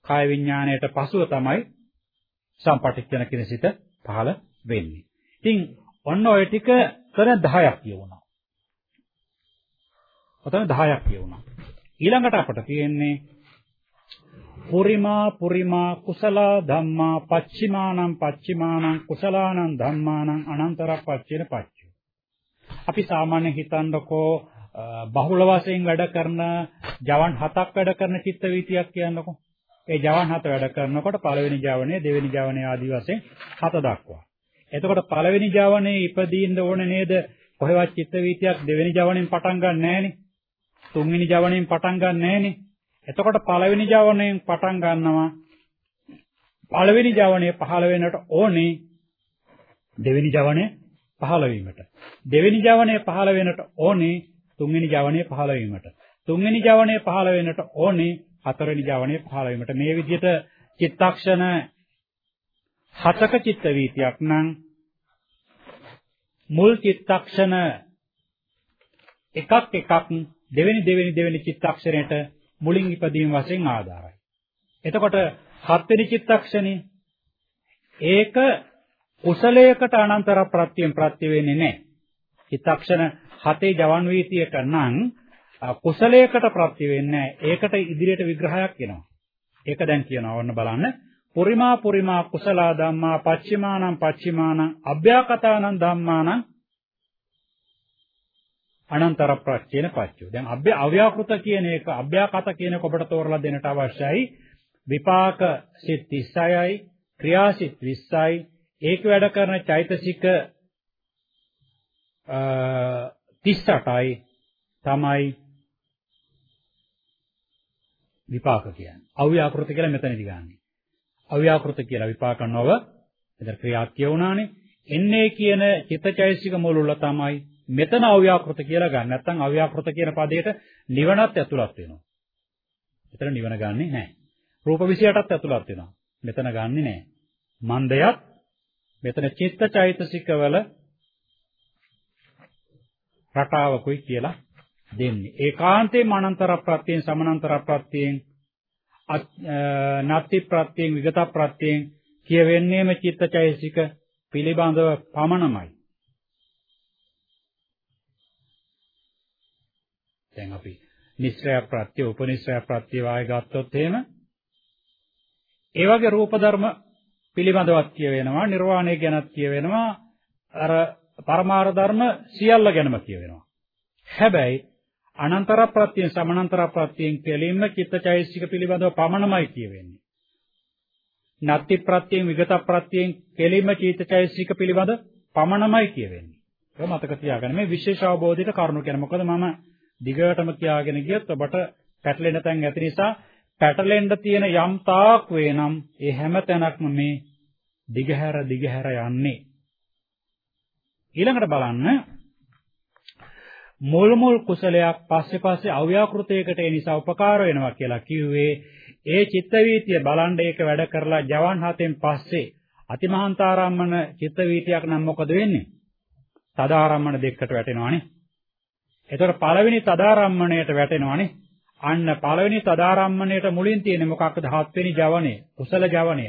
කාය විඥාණයට පසුව තමයි සම්පටිච්චන කියන සිත පහළ වෙන්නේ. ඉතින් ඔන්න ඔය ටික කර 10ක් කියවුණා. ඔතන 10ක් කියවුණා. ඊළඟට අපට තියෙන්නේ පුරිමා පුරිමා කුසල ධම්මා පච්චිමානං පච්චිමානං කුසලානං ධම්මානං අනන්තර පච්චේන පච්චු. අපි සාමාන්‍ය හිතන්නකෝ බහුල වශයෙන් වැඩ කරන ජවන් හතක් වැඩ කරන චිත්ත වීතියක් කියන්නකෝ. ඒ ජවන් හත වැඩ කරනකොට පළවෙනි ජවනය, දෙවෙනි ජවනය ආදී වශයෙන් හත දක්වා. එතකොට පළවෙනි ජවනයේ ඉපදීන්න ඕනේ නේද? කොහෙවත් චිත්ත වීතියක් දෙවෙනි ජවණයෙන් පටන් ගන්න නැහනේ. තුන්වෙනි ජවණයෙන් පටන් ගන්න නැහනේ. එතකොට පළවෙනි ජවණයෙන් පටන් ගන්නවා. පළවෙනි ජවණය පහළ වෙනට ඕනේ දෙවෙනි ජවණය පහළ වීමට. දෙවෙනි ජවණය පහළ වෙනට ඕනේ තුන්වෙනි ජවණය පහළ වීමට. තුන්වෙනි ජවණය පහළ වෙනට ඕනේ හතරවෙනි ජවණය පහළ වීමට. මේ විදිහට චිත්තක්ෂණ හතක චිත්ත වීතියක් නම් මුල් චිත්තක්ෂණ එකක් එකක් දෙවෙනි දෙවෙනි දෙවෙනි චිත්තක්ෂණයට මුලින් ඉපදීම වශයෙන් ආධාරයි. එතකොට හත්වෙනි චිත්තක්ෂණේ ඒක කුසලයකට අනන්තර ප්‍රත්‍යයෙන් ප්‍රත්‍ය වෙන්නේ නැහැ. චිත්තක්ෂණ හතේ ජවන් වීතියට නම් කුසලයකට ප්‍රත්‍ය වෙන්නේ නැහැ. ඒකට ඉදිරියට විග්‍රහයක් එනවා. ඒක දැන් කියනවා වන්න බලන්න. පුරිමා පුරිමා කුසල ධම්මා පච්චිමානං පච්චිමානං අභ්‍යාකතානං ධම්මානං අනන්තර ප්‍රත්‍යේන පච්චෝ. දැන් අභ්‍ය අව්‍යාකෘත කියන එක අභ්‍යාකත කියන එක ඔබට තෝරලා දෙන්නට අවශ්‍යයි. විපාක සිත් 36යි, ක්‍රියා සිත් 20යි, ඒක වැඩ කරන චෛතසික 38යි තමයි විපාක කියන්නේ. අව්‍යාකෘත කියලා මෙතනදී ගන්නෙ. අව්‍යාකෘත කියලා විපාක නොව එතන ක්‍රියාක් කියවුණානේ. එන්නේ කියන චිත්තචෛසික මුලුල තමයි මෙතන අව්‍යාකෘත කියලා ගන්න. නැත්නම් අව්‍යාකෘත කියන පදයට නිවනත් ඇතුළත් වෙනවා. මෙතන නිවන ගන්නෙ නැහැ. රූප 28ත් ඇතුළත් වෙනවා. මෙතන ගන්නෙ නැහැ. මන්දයත් මෙතන චිත්තචෛතසිකවල රටාවකුයි කියලා දෙන්නේ. ඒකාන්තයෙන් අනන්තර ප්‍රත්‍යයෙන් සමානතර ප්‍රත්‍යයෙන් නත්ති ප්‍රත්‍යයෙන් විගත ප්‍රත්‍යයෙන් කියවෙන්නේම චිත්තචෛසික පිළිබඳව පමණමයි. දැන් අපි නිස්සය ප්‍රත්‍ය උපනිස්සය ප්‍රත්‍ය වාය ගත්තොත් එහෙම ඒ වගේ රූප ධර්ම පිළිබඳවත් කියවෙනවා නිර්වාණය ගැනත් කියවෙනවා අර පරමාර්ථ ධර්ම සියල්ල ගැනම කියවෙනවා හැබැයි අනන්තර ප්‍රත්‍යයෙන් සමානතර ප්‍රත්‍යයෙන් කෙලින්ම චිත්තචෛසික පිළිබඳව පමණමයි කියවෙන්නේ. නත්ති ප්‍රත්‍යයෙන් විගත ප්‍රත්‍යයෙන් කෙලින්ම චිත්තචෛසික පිළිබඳ පමණමයි කියවෙන්නේ. ඒක මතක තියාගන්න. මේ විශේෂ අවබෝධයට කරුණු කියන මොකද මම දිගටම කියාගෙන ගියත් ඔබට පැටලෙන තැන් ඇති නිසා පැටලෙන්න තියෙන යම් තාක් වේනම් ඒ හැම තැනක්ම මේ දිගහැර දිගහැර යන්නේ. ඊළඟට බලන්න මුල් මුල් කුසලයක් පස්සේ පස්සේ අව්‍යාකෘතයකට ඒ නිසා උපකාර වෙනවා කියලා කිව්වේ ඒ චිත්ත වීතිය බලන් ඒක වැඩ කරලා ජවන් හතෙන් පස්සේ අතිමහන්තාරම්මන චිත්ත වීතියක් නම් මොකද වෙන්නේ? තදාරම්මන දෙකට වැටෙනවානේ. එතකොට පළවෙනි තදාරම්මණයට වැටෙනවානේ. අන්න පළවෙනි තදාරම්මණයට මුලින් තියෙන මොකක්ද? හත්වෙනි ජවනය, කුසල ජවනය.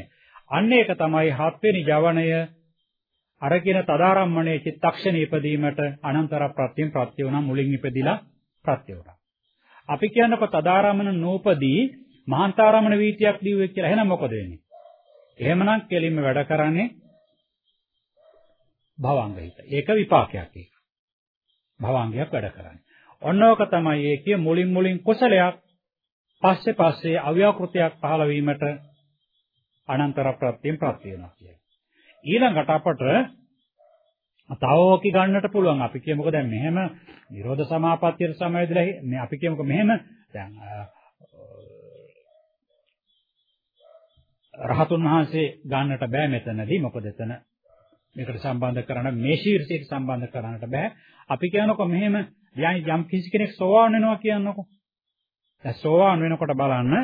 අන්න ඒක තමයි හත්වෙනි ජවනය අර කියන තදාරම්මණයේ චිත්තක්ෂණ ඉපදීමට අනන්තර ප්‍රත්‍යයෙන් ප්‍රත්‍ය වුණා මුලින් ඉපදිලා ප්‍රත්‍ය වුණා. අපි කියනකො තදාරම්මන නූපදී මහාන්තාරම්මන වීතියක් දීුවේ කියලා එහෙනම් මොකද වෙන්නේ? එහෙමනම් කෙලින්ම වැඩ කරන්නේ භවංග හිත. ඒක විපාකයක් ඒක. භවංගයක් වැඩ කරන්නේ. ඔන්නෝක තමයි ඒකේ මුලින් මුලින් කුසලයක් පස්සේ පස්සේ අව්‍යාකෘතයක් පහළ වීමට අනන්තර ප්‍රත්‍යයෙන් ප්‍රත්‍ය වෙනවා කියන්නේ. ඊළඟට අපට තවෝකි ගන්නට පුළුවන්. අපි කියමුකෝ දැන් මෙහෙම නිරෝධ සමාපත්තියට සමවැදලා මේ අපි කියමුකෝ මෙහෙම දැන් රහතුන් වහන්සේ ගන්නට බෑ මෙතනදී. මොකද එතන මේකට සම්බන්ධ කරන මේ ශීර්ෂයට සම්බන්ධ කරන්නට බෑ. අපි කියනකො මෙහෙම යම් කිසි කෙනෙක් සෝවාන් වෙනවා කියන්නකො. දැන් සෝවාන් වෙනකොට බලන්න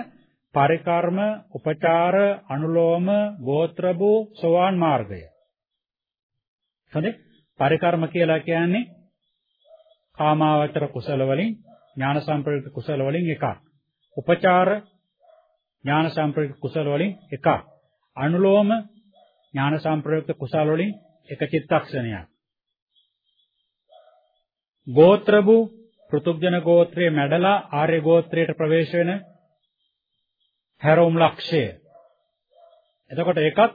පරිකර්ම, උපචාර, අනුලෝම, ගෝත්‍රභූ, සෝවාන් මාර්ගය. හරි? පරිකර්ම කියලා කියන්නේ කාමාවචර කුසල වලින් ඥාන සම්ප්‍රයුක්ත කුසල වලින් එකක්. උපචාර ඥාන සම්ප්‍රයුක්ත කුසල වලින් එකක්. අනුලෝම ඥාන සම්ප්‍රයුක්ත කුසල වලින් එක චිත්තක්ෂණයක්. ගෝත්‍රභූ පෘතුග්ජන ගෝත්‍රයේ මැඩලා ආර්ය ගෝත්‍රයට ප්‍රවේශ වෙන හැරවුම් ලක්ෂය. එතකොට ඒකත්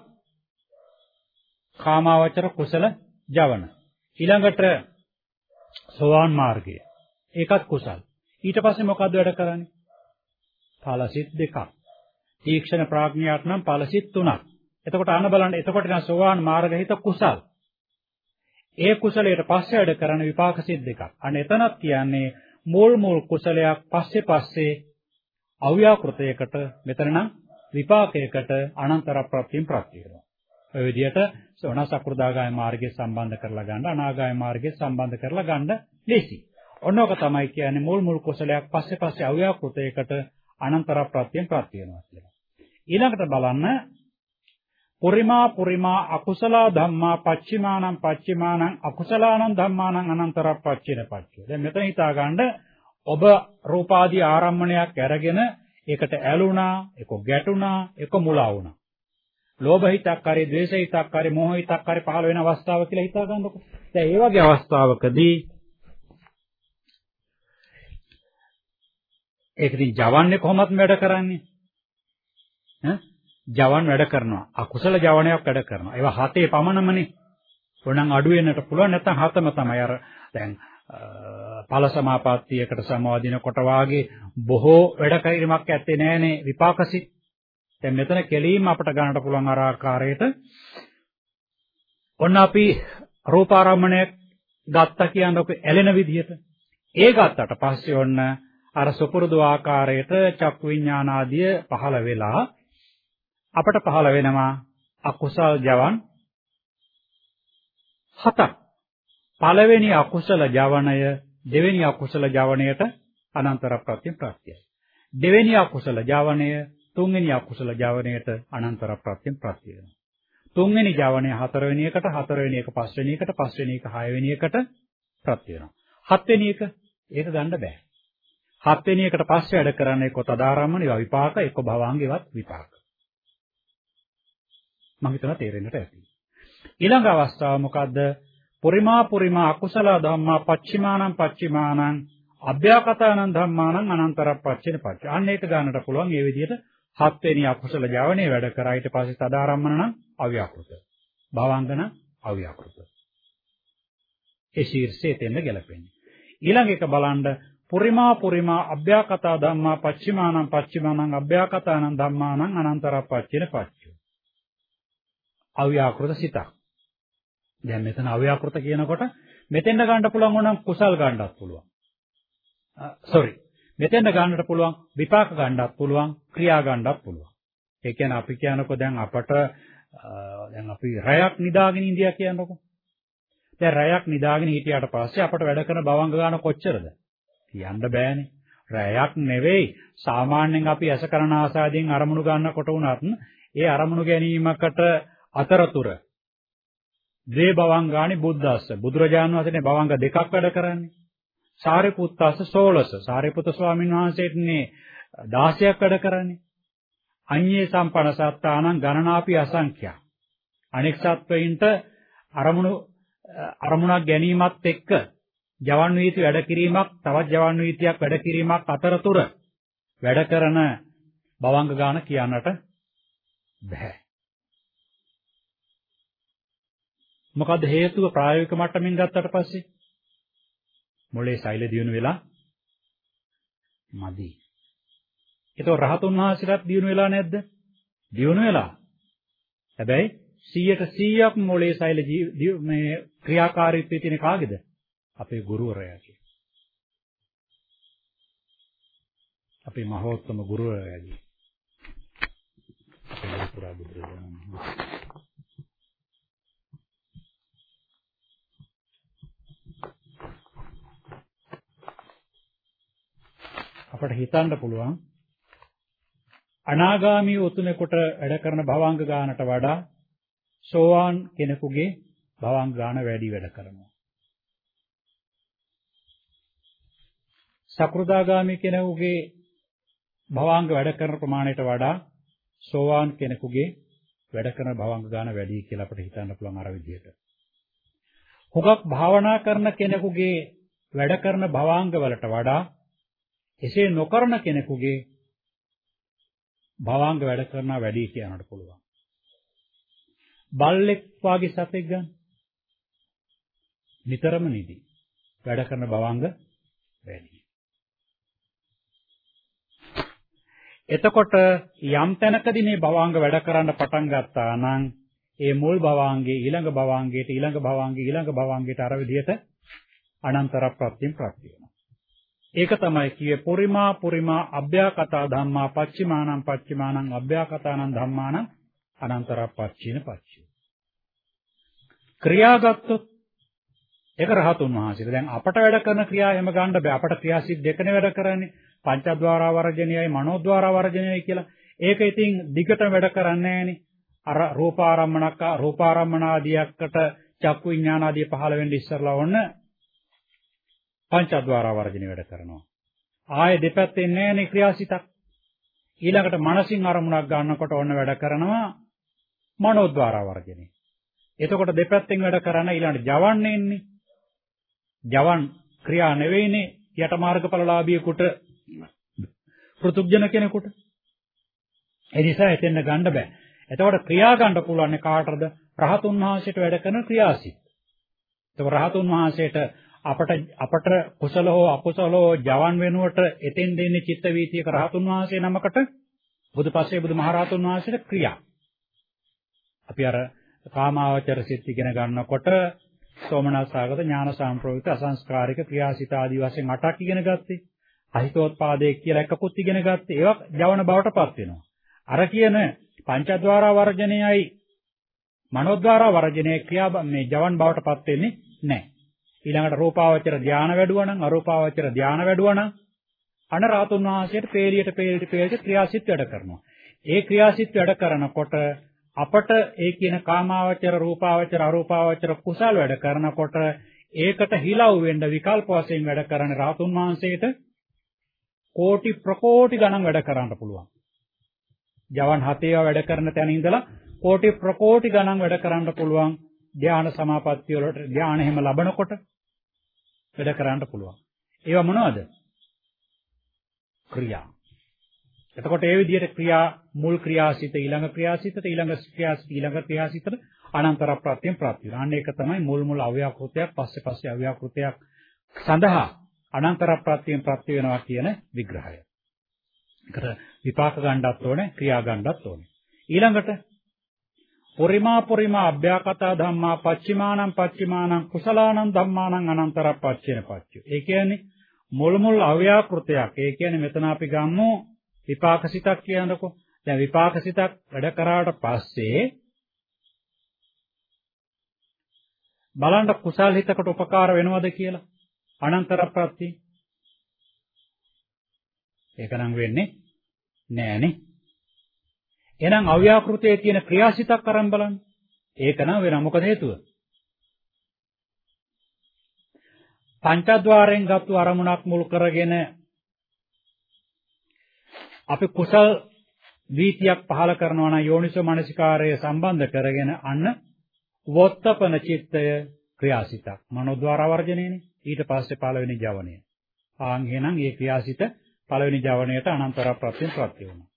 කාමාවචර කුසල ජවන. ඊළඟට සෝවාන් මාර්ගය. ඒකත් කුසල්. ඊට පස්සේ මොකද්ද වැඩ කරන්නේ? ඵලසිත දෙකක්. තීක්ෂණ ප්‍රඥාවක් නම් ඵලසිත තුනක්. එතකොට අන්න බලන්න එතකොට නම් සෝවාන් මාර්ගහිත කුසල්. ඒ කුසලයට පස්සේ වැඩ කරන විපාක සිත් දෙකක්. අන්න එතනත් කියන්නේ මූල් මූල් කුසලයක් පස්සේ පස්සේ අව්‍යාකෘතයකට මෙතන නම් විපාකයකට අනන්තර ප්‍රත්‍යයෙන් ප්‍රත්‍ය වෙනවා. ඔය විදිහට සෝන සකෘදාගාය මාර්ගය සම්බන්ධ කරලා ගන්න අනාගාය මාර්ගය සම්බන්ධ කරලා ගන්න ලේසි. ඔන්නෝක තමයි කියන්නේ මුල් මුල් කුසලයක් පස්සේ පස්සේ අව්‍යාකෘතයකට අනන්තර ප්‍රත්‍යයෙන් ප්‍රත්‍ය වෙනවා කියලා. ඊළඟට බලන්න පුරිමා පුරිමා අකුසල ධම්මා පච්චිමානං පච්චිමානං අකුසලානං ධම්මානං අනන්තර පච්චින පච්චය. දැන් මෙතන හිතා ගන්න ඔබ රූපාදී ආරම්මණයක් අරගෙන ඒකට ඇලුනා, ඒක ගැටුණා, ඒක මුලා වුණා. ලෝභ හිතක් හරි, ද්වේෂ හිතක් හරි, මෝහ හිතක් හරි පහළ වෙන අවස්ථාව කියලා හිතා ගන්නකො. දැන් ඒ වගේ අවස්ථාවකදී ඒක ඉතින් ජවන්නේ කොහොමද වැඩ කරන්නේ? ඈ ජවන් වැඩ කරනවා. අකුසල ජවනයක් වැඩ කරනවා. ඒවා හතේ පමණමනේ. ඕනනම් අඩු වෙන්නට පුළුවන් නැත්නම් හතම තමයි අර දැන් ඵල සමාපත්තියකට සමවදිනකොට වාගේ බොහෝ වැඩ කිරීමක් ඇත්තේ නැහනේ විපාකසි. දැන් මෙතන කෙලීම අපට ගන්නට පුළුවන් අර ආකාරයට. ඔන්න අපි රූපාරම්මණය ගත්තා කියනකො ඇලෙන විදිහට. ඒ ගත්තට පස්සේ ඔන්න අර සුපුරුදු ආකාරයට චක්කු විඥාන ආදිය පහළ වෙලා අපට පහළ වෙනවා අකුසල් ජවන් හතක්. පළවෙනි අකුසල ජවනය දෙවෙනි අකුසල ජවනයට අනන්තර ප්‍රත්‍ය ප්‍රත්‍යයි. දෙවෙනි අකුසල ජවනය තුන්වෙනි අකුසල ජවනයට අනන්තර ප්‍රත්‍ය ප්‍රත්‍ය වෙනවා. තුන්වෙනි ජවනය හතරවෙනි එකට හතරවෙනි එක පස්වෙනි එකට පස්වෙනි එක හයවෙනි එකට ප්‍රත්‍ය වෙනවා. හත්වෙනි එක ඒක ගන්න බෑ. හත්වෙනි එකට පස්සේ වැඩ කරන්නේ කො තදාරම්මන ඒවා විපාක එක්ක භවංගේවත් විපාක. මම හිතනවා තේරෙන්නට ඇති. ඊළඟ අවස්ථාව මොකද්ද? පුරිමා පුරිමා අකුසල ධම්මා පච්චිමානං පච්චිමානං අභ්‍යාකතානං ධම්මානං අනන්තර පච්චින පච්ච. අන්න ඒක ගන්නට පුළුවන් මේ විදිහට හත්වෙනි අකුසල ජවණේ වැඩ කරා ඊට පස්සේ සදාරම්මන නම් අව්‍යාකෘත. භවංගන අව්‍යාකෘත. ඒ ශීර්ෂයේ තෙන්න ගැලපෙන්නේ. ඊළඟ එක බලන්න පුරිමා පුරිමා අභ්‍යාකතා ධම්මා පච්චිමානං පච්චිමානං අභ්‍යාකතානං ධම්මානං අනන්තරප්පච්චින පච්චෝ අව්‍යාකෘත සිතක් දැන් මෙතන අව්‍යාකෘත කියනකොට මෙතෙන්ද ගන්න පුළුවන් ඕනම් කුසල් ගන්නත් පුළුවන්. sorry. මෙතෙන්ද ගන්නට පුළුවන් විපාක ගන්නත් පුළුවන් ක්‍රියා ගන්නත් පුළුවන්. ඒ කියන්නේ අපි කියනකො දැන් අපට දැන් අපි රැයක් නිදාගෙන ඉඳියා කියනකො දැන් රැයක් නිදාගෙන හිටියාට පස්සේ අපට වැඩ කරන බවංග ගන්න කොච්චරද? කියන්න බෑනේ. රැයක් නෙවෙයි. සාමාන්‍යයෙන් අපි ඇස කරන ආසාදයෙන් අරමුණු ගන්නකොට උනත් ඒ අරමුණු ගැනීමකට අතරතුර ද්වේ භවංගානි බුද්දස්ස බුදුරජාණන් වහන්සේනේ භවංග දෙකක් වැඩ කරන්නේ. සාරිපුත්තස්ස 16. සාරිපුත්ත ස්වාමීන් වහන්සේටනේ 16ක් වැඩ කරන්නේ. අඤ්ඤේ සම්පන සත්තානං ගණනාපි අසංඛ්‍යා. අනෙක් සත්වයින්ට අරමුණු අරමුණක් ගැනීමත් එක්ක ජවන් වීති වැඩ කිරීමක් තවත් ජවන් වීතියක් වැඩ කිරීමක් අතරතුර වැඩ කරන භවංග ගාන කියන්නට බෑ. මොකද හේතුව ප්‍රායෝගික මට්ටමින් ගත්තට පස්සේ මොලේ සෛල දියුණු වෙලා මදි. ඒතෝ රහතුන් වහන්සේලාත් දියුණු වෙලා නැද්ද? දියුණු වෙලා. හැබැයි 100ට 100ක් මොලේ සෛල මේ ක්‍රියාකාරීත්වයේ තියෙන කාගේද? අපේ ගුරුවරයාගේ. අපේ මහෝත්තම ගුරුවරයාගේ. අපේ පුරා බුදුරජාණන් වහන්සේ. අපට හිතන්න පුළුවන් අනාගාමී උතුමෙකුට වැඩ කරන භවංග ගානට වඩා සෝවාන් කෙනෙකුගේ භවංග ගාන වැඩි වැඩ කරනවා. සකෘදාගාමී කෙනෙකුගේ භවංග වැඩ කරන ප්‍රමාණයට වඩා සෝවාන් කෙනෙකුගේ වැඩ කරන භවංග ගාන වැඩි කියලා අපිට හිතන්න පුළුවන් අර විදිහට. හුඟක් භාවනා කරන කෙනෙකුගේ වැඩ කරන භවංග වලට වඩා එසේ නොකරන කෙනෙකුගේ භවංග වැඩ කරන වැඩි කියනට පුළුවන්. බල්ලෙක් වාගේ සතෙක් ගන්න. නිතරම නිදි. වැඩ කරන භවංග වැඩි. එතකොට යම් තැනකදී මේ භවාංග වැඩ කරන්න පටන් ගත්තා නම් ඒ මුල් භවාංගේ ඊළඟ භවාංගයට ඊළඟ භවාංගේ ඊළඟ භවාංගයට අර විදිහට අනන්තර ප්‍රත්‍යයෙන් ප්‍රත්‍ය වෙනවා. ඒක තමයි කියේ පුරිමා පුරිමා අභ්‍යාකතා ධම්මා පච්චිමානං පච්චිමානං අභ්‍යාකතානං ධම්මානං අනන්තර පච්චින පච්චය. ක්‍රියාගත්තොත් ඒක රහතුන් වහන්සේලා. දැන් අපට වැඩ කරන ක්‍රියා හැම ගන්න බෑ. අපට ක්‍රියාසිට දෙකනේ වැඩ කරන්නේ. පංචද්වාරා වර්ජනයයි මනෝද්වාරා වර්ජනයයි කියලා. ඒක ඉතින් දිගටම වැඩ කරන්නේ නෑනේ. අර රූපාරම්මණක රූපාරම්මන ආදියකට චක්කු විඥාන ආදිය පහළ වෙන්න ඉස්සරලා වොන්න පංචද්වාරා වර්ජනය වැඩ කරනවා. ආයේ දෙපැත්තෙන් නෑනේ ක්‍රියාසිතක්. ඊළඟට මනසින් අරමුණක් ගන්නකොට ඔන්න වැඩ කරනවා මනෝද්වාරා වර්ජනය. එතකොට දෙපැත්තෙන් වැඩ කරන ඊළඟට ජවන්න එන්නේ. ජවන් ක්‍රියා නෙවෙයිනේ යට මාර්ගඵලලාභියෙකුට පෘතුග්ජන කෙනෙකුට. ඒ නිසා එතෙන්න ගන්න බෑ. එතකොට ක්‍රියා ගන්න පුළුවන් කාටද? රහතුන් වහන්සේට වැඩ කරන ක්‍රියාසිත. එතකොට රහතුන් වහන්සේට අපට අපට කුසල හෝ අකුසල හෝ ජවන් වෙනුවට එතෙන් දෙන්නේ චිත්ත වීතියක රහතුන් වහන්සේ නමකට බුදුපස්සේ බුදුමහරහතුන් වහන්සේට ක්‍රියා. අපි අර කාමාවචර සිත් ඉගෙන ගන්නකොට සෝමනස්සාගත ඥාන සම්ප්‍රයුක්ත අසංස්කාරික ක්‍රියාසිත ආදී වශයෙන් අටක් ඉගෙන ගත්තේ. අහිතෝත්පාදේ කියලා එකකුත් ඉගෙන ගත්තේ. ඒවා ජවන බවටපත් වෙනවා. අර කියන පංචද්වාරා වර්ජනයයි මනෝද්වාරා වර්ජනයේ ක්‍රියා මේ ජවන් බවටපත් වෙන්නේ නැහැ. ඊළඟට රූපාවචර ධානය වැඩුවා නම් අරූපාවචර ධානය වැඩුවා නම් අනරාතුන් වහන්සේට පේලියට පේලියට පේලියට ක්‍රියාසිත වැඩ කරනවා. ඒ ක්‍රියාසිත වැඩ කරනකොට අපට ඒ කියන කාමාවචර රූපාවචර අරූපාවචර කුසල් වැඩ කරනකොට ඒකට හිලව් වෙන්න විකල්ප වශයෙන් වැඩ කරන රාතුන් වහන්සේට කෝටි ප්‍රකෝටි ගණන් වැඩ කරන්න පුළුවන්. ජවන් හතේව වැඩ කරන තැන ඉඳලා කෝටි ප්‍රකෝටි ගණන් වැඩ කරන්න පුළුවන් ධානා සමාපත්තිය වලට ධානා හැම ලබනකොට වැඩ කරන්න පුළුවන්. ඒවා මොනවද? ක්‍රියා. එතකොට ඒ විදිහට ක්‍රියා මුල් ක්‍රියාසිත ඊළඟ ක්‍රියාසිතට ඊළඟ ක්‍රියාසිත ඊළඟ ක්‍රියාසිතට අනන්තර ප්‍රත්‍යයෙන් ප්‍රත්‍ය වෙනවා. අන්න ඒක තමයි මුල් මුල් අව්‍යාකෘතයක් පස්සේ පස්සේ අව්‍යාකෘතයක් සඳහා අනන්තර ප්‍රත්‍යයෙන් ප්‍රත්‍ය වෙනවා කියන විග්‍රහය. ඒකට විපාක ගන්නත් ඕනේ, ක්‍රියා ගන්නත් ඕනේ. ඊළඟට පරිමා පරිමා අභ්‍යාකතා ධම්මා පච්චිමානං පච්චිමානං කුසලානං ධම්මානං අනන්තර පච්චේන පච්චය. ඒ කියන්නේ මුල් මුල් අව්‍යාකෘතයක්. ඒ කියන්නේ මෙතන අපි ගම්මු විපාකසිතක් කියනකො. දැන් විපාකසිතක් වැඩ කරාට පස්සේ බලන්න කුසල් හිතකට උපකාර වෙනවද කියලා අනන්තර ප්‍රත්‍ය ඒක නම් වෙන්නේ නෑනේ එහෙනම් අව්‍යාකෘතයේ තියෙන ක්‍රියාසිතක් අරන් බලන්න ඒක නම් වෙන මොකද හේතුව පංචද්වාරයෙන් ගත්තු අරමුණක් මුල් කරගෙන අපි කුසල් වීතියක් පහල කරනවා නම් යෝනිසෝ මනසිකාරය සම්බන්ධ කරගෙන අන්න වොත්තපන චිත්තය ක්‍රියාසිතක්. මනෝද්වාර වර්ජනයනේ. ඊට පස්සේ පළවෙනි ජවනය. ආන් එහෙනම් මේ ක්‍රියාසිත පළවෙනි ජවනයට අනන්තර ප්‍රත්‍යයෙන් ප්‍රත්‍ය වෙනවා.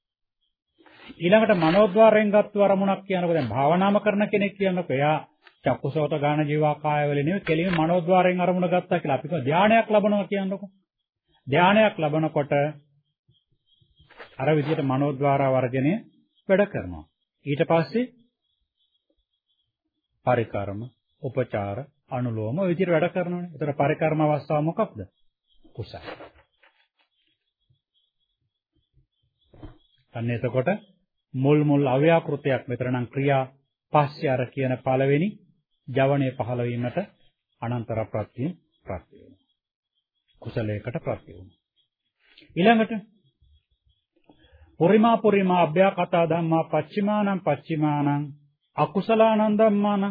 ඊළඟට මනෝද්වාරයෙන් ගත්ත අරමුණක් කියනකොට දැන් භාවනාම කරන කෙනෙක් කියනකොට එයා චක්කුසෝත ගාන ජීවා කාය වල නෙවෙයි කෙලින්ම මනෝද්වාරයෙන් අරමුණ ගත්තා කියලා අපි කියනවා ධානයක් ලබනවා කියනකො. ධානයක් ලබනකොට අර විදිහට මනෝද්වාර වර්ජනය වැඩ කරනවා. ඊට පස්සේ පරිකර්ම, උපචාර, අනුලෝම ඔය විදිහට වැඩ කරනවානේ. ඒතර පරිකර්ම අවස්ථාව මොකක්ද? කුසල. අන්න එතකොට මුල් මුල් අව්‍යාකෘතයක් මෙතන නම් ක්‍රියා පස්සේ අර කියන පළවෙනි ජවණය පහළ වීමට අනන්තර ප්‍රත්‍ය ප්‍රත්‍ය වෙනවා. කුසලයකට ප්‍රත්‍ය වෙනවා. ඊළඟට පරිමා පරිමා අභ්‍යාකතා ධම්මා පච්චිමානං පච්චිමානං අකුසලානං ධම්මාන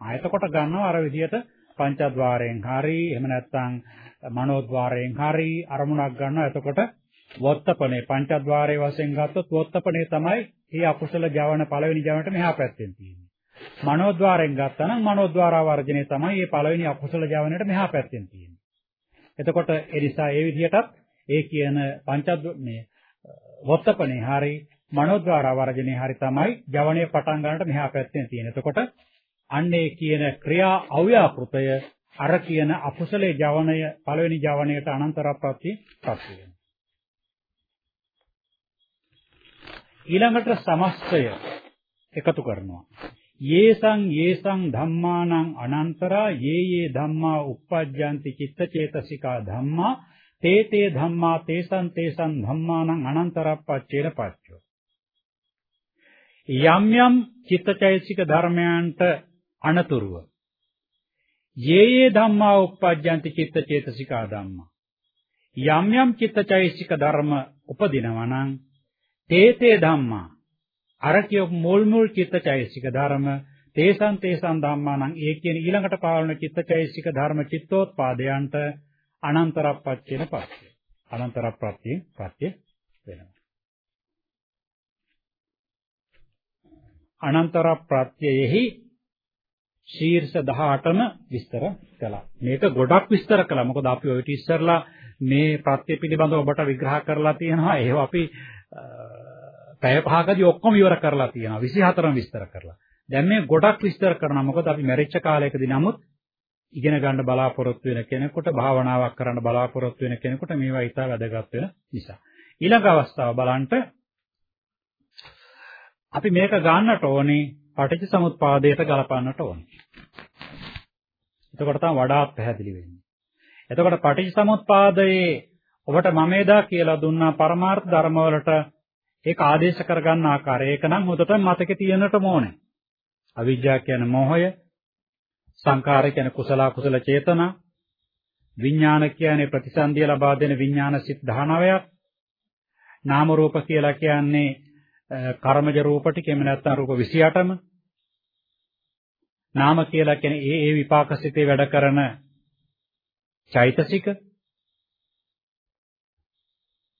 ආයතකොට ගන්නවා අර විදිහට පංචද්වාරයෙන් හරි එහෙම නැත්නම් මනෝද්වාරයෙන් හරි අරමුණක් ගන්නවා එතකොට වොත්තපනේ පංචද්වාරයේ වශයෙන් ගත්තොත් වොත්තපනේ තමයි මේ අකුසල ජවන පළවෙනි ජවනට මෙහා පැත්තෙන් තියෙන්නේ. මනෝද්වාරයෙන් ගත්තා නම් මනෝද්වාරා වර්ජනේ තමයි මේ පළවෙනි අකුසල ජවනට මෙහා පැත්තෙන් තියෙන්නේ. එතකොට ඒ නිසා ඒ විදිහටත් ඒ කියන පංචද්ව මේ වොත්තපනේ හරි මනෝද්වාර වර්ජනේ හරි තමයි ජවණය පටන් ගන්නට මෙහා පැත්තෙන් තියෙන. එතකොට අන්නේ කියන ක්‍රියා අව්‍යාකෘතය අර කියන අකුසලේ ජවණය පළවෙනි ජවණයට අනන්තර ප්‍රත්‍ය ප්‍රත්‍ය වෙනවා. ඊළඟට සමස්තය එකතු කරනවා. යේසං යේසං ධම්මානං අනන්තරා යේ යේ ධම්මා uppajjanti චිත්තචේතසිකා ධම්මා තේ තේ ධම්මා තේසං තේසං ධම්මානං අනන්තරප්පච්චේන පච්චෝ යම් යම් චිත්තචෛතසික ධර්මයන්ට අනතුරුව යේ යේ ධම්මා uppajjanti චිත්තචේතසිකා ධම්මා යම් යම් චිත්තචෛතසික ධර්ම උපදිනවා නම් තේ තේ ධම්මා අර කිය මුල් මුල් චිත්තචෛතසික ධර්ම තේසං තේසං ධම්මා නම් ඒ කියන ඊළඟට පාවන චිත්තචෛතසික ධර්ම චිත්තෝත්පාදයන්ට අනන්තරප්පච්චේන පස්සේ අනන්තරප්‍රත්‍ය ප්‍රත්‍ය වෙනවා අනන්තර ප්‍රත්‍යයෙහි ශීර්ෂ 18ම විස්තර කළා. මේක ගොඩක් විස්තර කළා. මොකද අපි ඔය ඉස්සරලා මේ ප්‍රත්‍ය පිළිබඳව ඔබට විග්‍රහ කරලා තියෙනවා. ඒව අපි පැය පහකදී ඔක්කොම ඉවර කරලා තියෙනවා. 24ම විස්තර කරලා. දැන් මේ ගොඩක් විස්තර කරනවා. මොකද අපි මැරිච්ච කාලයකදී නමුත් ඉගෙන ගන්න බලාපොරොත්තු වෙන කෙනෙකුට භාවනාවක් කරන්න බලාපොරොත්තු වෙන කෙනෙකුට මේවා ඉතා වැදගත් වෙන නිසා. ඊළඟ අවස්ථාව බලන්න අපි මේක ගන්නට ඕනේ පටිච්ච සමුප්පාදයට ගලපන්නට ඕනේ. එතකොට තමයි වඩාත් පැහැදිලි වෙන්නේ. එතකොට පටිච්ච සමුප්පාදයේ ඔබට මමේදා කියලා දුන්නා පරමාර්ථ ධර්මවලට ඒක ආදේශ කරගන්න ආකාරය. ඒක නම් හොඳටම මතකේ තියෙන්නට ඕනේ. අවිජ්ජා කියන්නේ මෝහය, සංඛාර කියන්නේ කුසල කුසල චේතනා, විඥාන කියන්නේ ප්‍රතිසන්දිය ලබා දෙන විඥාන සිත් 19ක්, නාම රූප කියලා කියන්නේ කර්මජ රූප ටික එහෙම නැත්නම් රූප 28ම නාම කියලා කියන්නේ ඒ ඒ විපාක සිතේ වැඩ කරන චෛතසික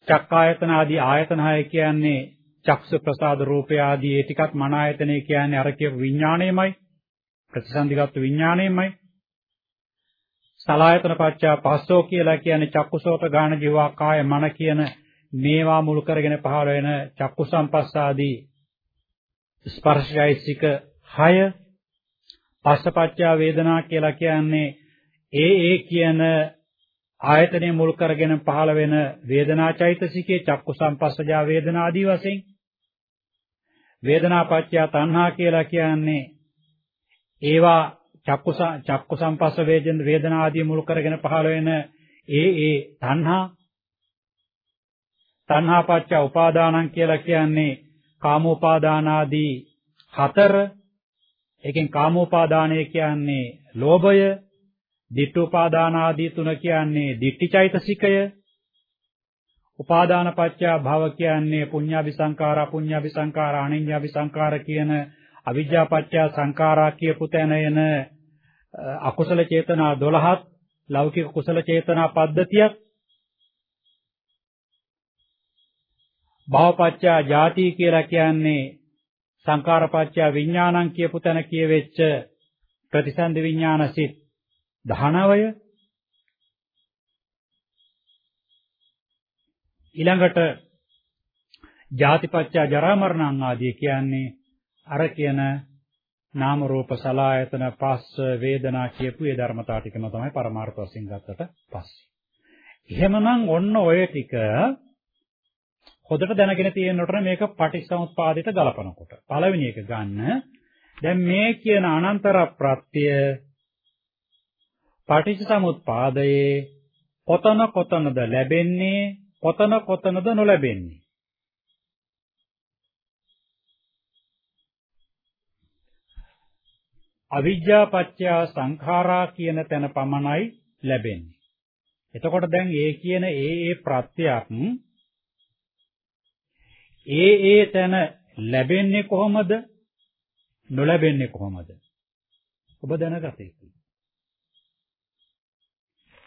චක්කායතන ආදී ආයතන හය කියන්නේ චක්ෂු ප්‍රසාද රූපය ආදී ඒ ටිකත් මන ආයතනේ කියන්නේ අර කියපු විඥාණයමයි ප්‍රතිසන්දිගත විඥාණයමයි. සලායතන පච්චා පස්සෝ කියලා කියන්නේ චක්කුසෝත ගාන ජීවා කාය මන කියන මේවා මුල් කරගෙන පහළ වෙන චක්කු සම්පස්සාදී ස්පර්ශයයිසික 6 පස්සපච්චා වේදනා කියලා කියන්නේ ඒ ඒ කියන ආයතනය මුල් කරගෙන පහළ වෙන වේදනා චෛතසිකයේ චක්කු සංපස්සජා වේදනා ආදී වශයෙන් වේදනාපච්චය තණ්හා කියලා කියන්නේ ඒවා චක්කු චක්කු සංපස්ස වේදන වේදනා ආදී මුල් කරගෙන පහළ වෙන ඒ ඒ තණ්හා. තණ්හාපච්ච උපාදානං කියලා කියන්නේ කාමෝපාදානාදී හතර. එකෙන් කාමෝපාදානය කියන්නේ ලෝභය. Ditthුපාදානාදී තුන කියන්නේ ditthිචෛතසිකය උපාදාන පත්‍යා භව කියන්නේ පුඤ්ඤාභි සංඛාරා පුඤ්ඤාභි සංඛාරා අනිඤ්ඤාභි සංඛාර කියන අවිජ්ජා පත්‍යා සංඛාරා කියපු තැන එන අකුසල චේතනා 12ත් ලෞකික කුසල චේතනා පද්ධතියක්. භවපච්චා ජාති කියලා කියන්නේ සංකාරපච්චා විඥානං කියපු තැන කියවෙච්ච ප්‍රතිසන්දි විඥාන සිත්. 19 ඊළඟට ජාතිපච්චා ජරා මරණ ආදී කියන්නේ අර කියන නාම රූප සලායතන පස්ස වේදනා කියපු ඒ ධර්මතා ටිකම තමයි පරමාර්ථ වශයෙන් ගත්තට පස්සේ. එහෙමනම් ඔන්න ඔය ටික හොදට දැනගෙන තියෙනකොට මේක පටිච්චසමුප්පාදයට ගලපනකොට. පළවෙනි එක ගන්න. දැන් මේ කියන අනන්තර ප්‍රත්‍ය පටිච්චසමුප්පාදයේ කොතන කොතනද ලැබෙන්නේ කොතන කොතනද නොලැබෙන්නේ අවිජ්ජා පත්‍ය සංඛාරා කියන තැන පමණයි ලැබෙන්නේ. එතකොට දැන් ඒ කියන ඒ ඒ ප්‍රත්‍යක් ඒ ඒ තැන ලැබෙන්නේ කොහොමද? නොලැබෙන්නේ කොහොමද? ඔබ දැනගත යුතුයි.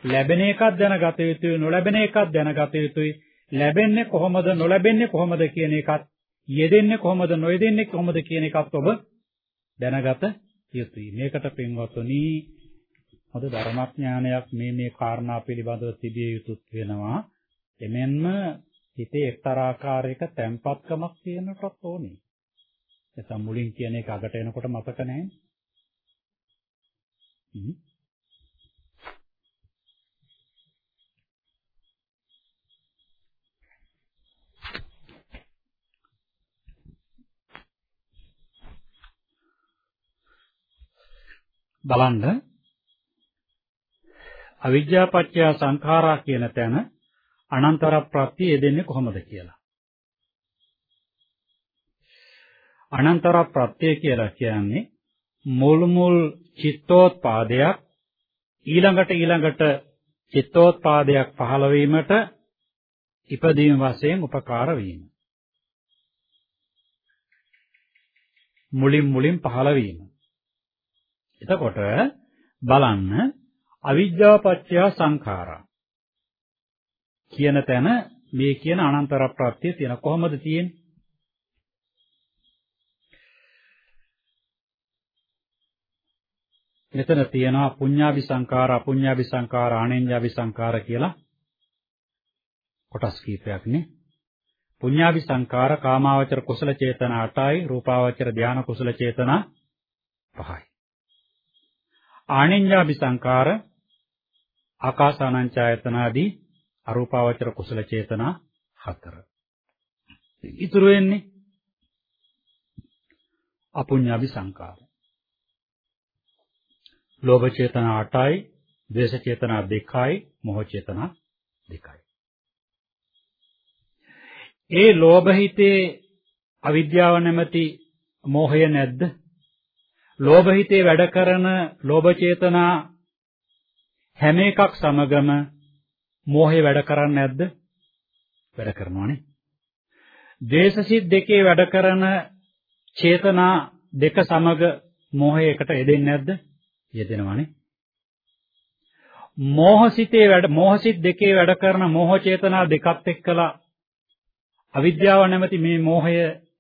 ලැබෙන එකක් දැනගත යුතුයි, නොලැබෙන එකක් දැනගත යුතුයි. ලැබෙන්නේ කොහොමද, නොලැබෙන්නේ කොහොමද කියන එකත්, යෙදෙන්නේ කොහොමද, නොයෙදෙන්නේ කොහොමද කියන එකත් ඔබ දැනගත යුතුයි. මේකට පින්වත්නි හොඳ ධර්මඥානයක් මේ මේ කාරණා පිළිබඳව තිබිය යුතුත් වෙනවා. එමෙන්ම හිතේ එක්තරා ආකාරයක තැම්පත්කමක් තියෙනටත් ඕනේ. නැත්නම් මුලින් කියන එක අගට එනකොට මතක නැහැ. බලන්න අවිද්‍යා පත්‍ය සංඛාරා කියන තැන අනන්තර ප්‍රත්‍ය යෙදෙන්නේ කොහොමද කියලා. අනන්තර ප්‍රත්‍ය කියලා කියන්නේ මුල් මුල් චිත්තෝත්පාදයක් ඊළඟට ඊළඟට චිත්තෝත්පාදයක් පහළ වීමට ඉපදීම වශයෙන් උපකාර වීම. මුලින් මුලින් පහළ වීම. එතකොට බලන්න අවිජ්ජා පත්‍ය සංඛාරා කියන තැන මේ කියන අනන්තර ප්‍රත්‍ය තියෙන කොහොමද තියෙන්නේ? මෙතන තියෙනවා පුඤ්ඤාභි සංඛාර අපුඤ්ඤාභි සංඛාර ආනෙන්ජාභි සංඛාර කියලා කොටස් කීපයක් නේ. පුඤ්ඤාභි සංඛාර කාමාවචර කුසල චේතනා 8යි රූපාවචර ධාන කුසල චේතනා 5යි. ආනෙන්ජාභි සංඛාර ආකාසානංචායතනාදී අරූපාවචර කුසල චේතනා හතර. ඉතුරු වෙන්නේ අපුඤ්ඤාභි සංකාර. ලෝභ චේතනා 8යි, ද්වේෂ චේතනා 2යි, මොහ චේතනා 2යි. ඒ ලෝභ හිතේ අවිද්‍යාව නැමැති මෝහය නැද්ද? ලෝභ හිතේ වැඩ කරන ලෝභ චේතනා හැම එකක් සමගම මෝහය වැඩ කරන්නේ නැද්ද? වැඩ කරනවානේ. ද්වේෂසිත දෙකේ වැඩ කරන චේතනා දෙක සමග මෝහය එකට යෙදෙන්නේ නැද්ද? යෙදෙනවානේ. මෝහසිතේ වැඩ මෝහසිත දෙකේ වැඩ කරන මෝහ චේතනා දෙකත් එක්කලා අවිද්‍යාව නැමැති මේ මෝහය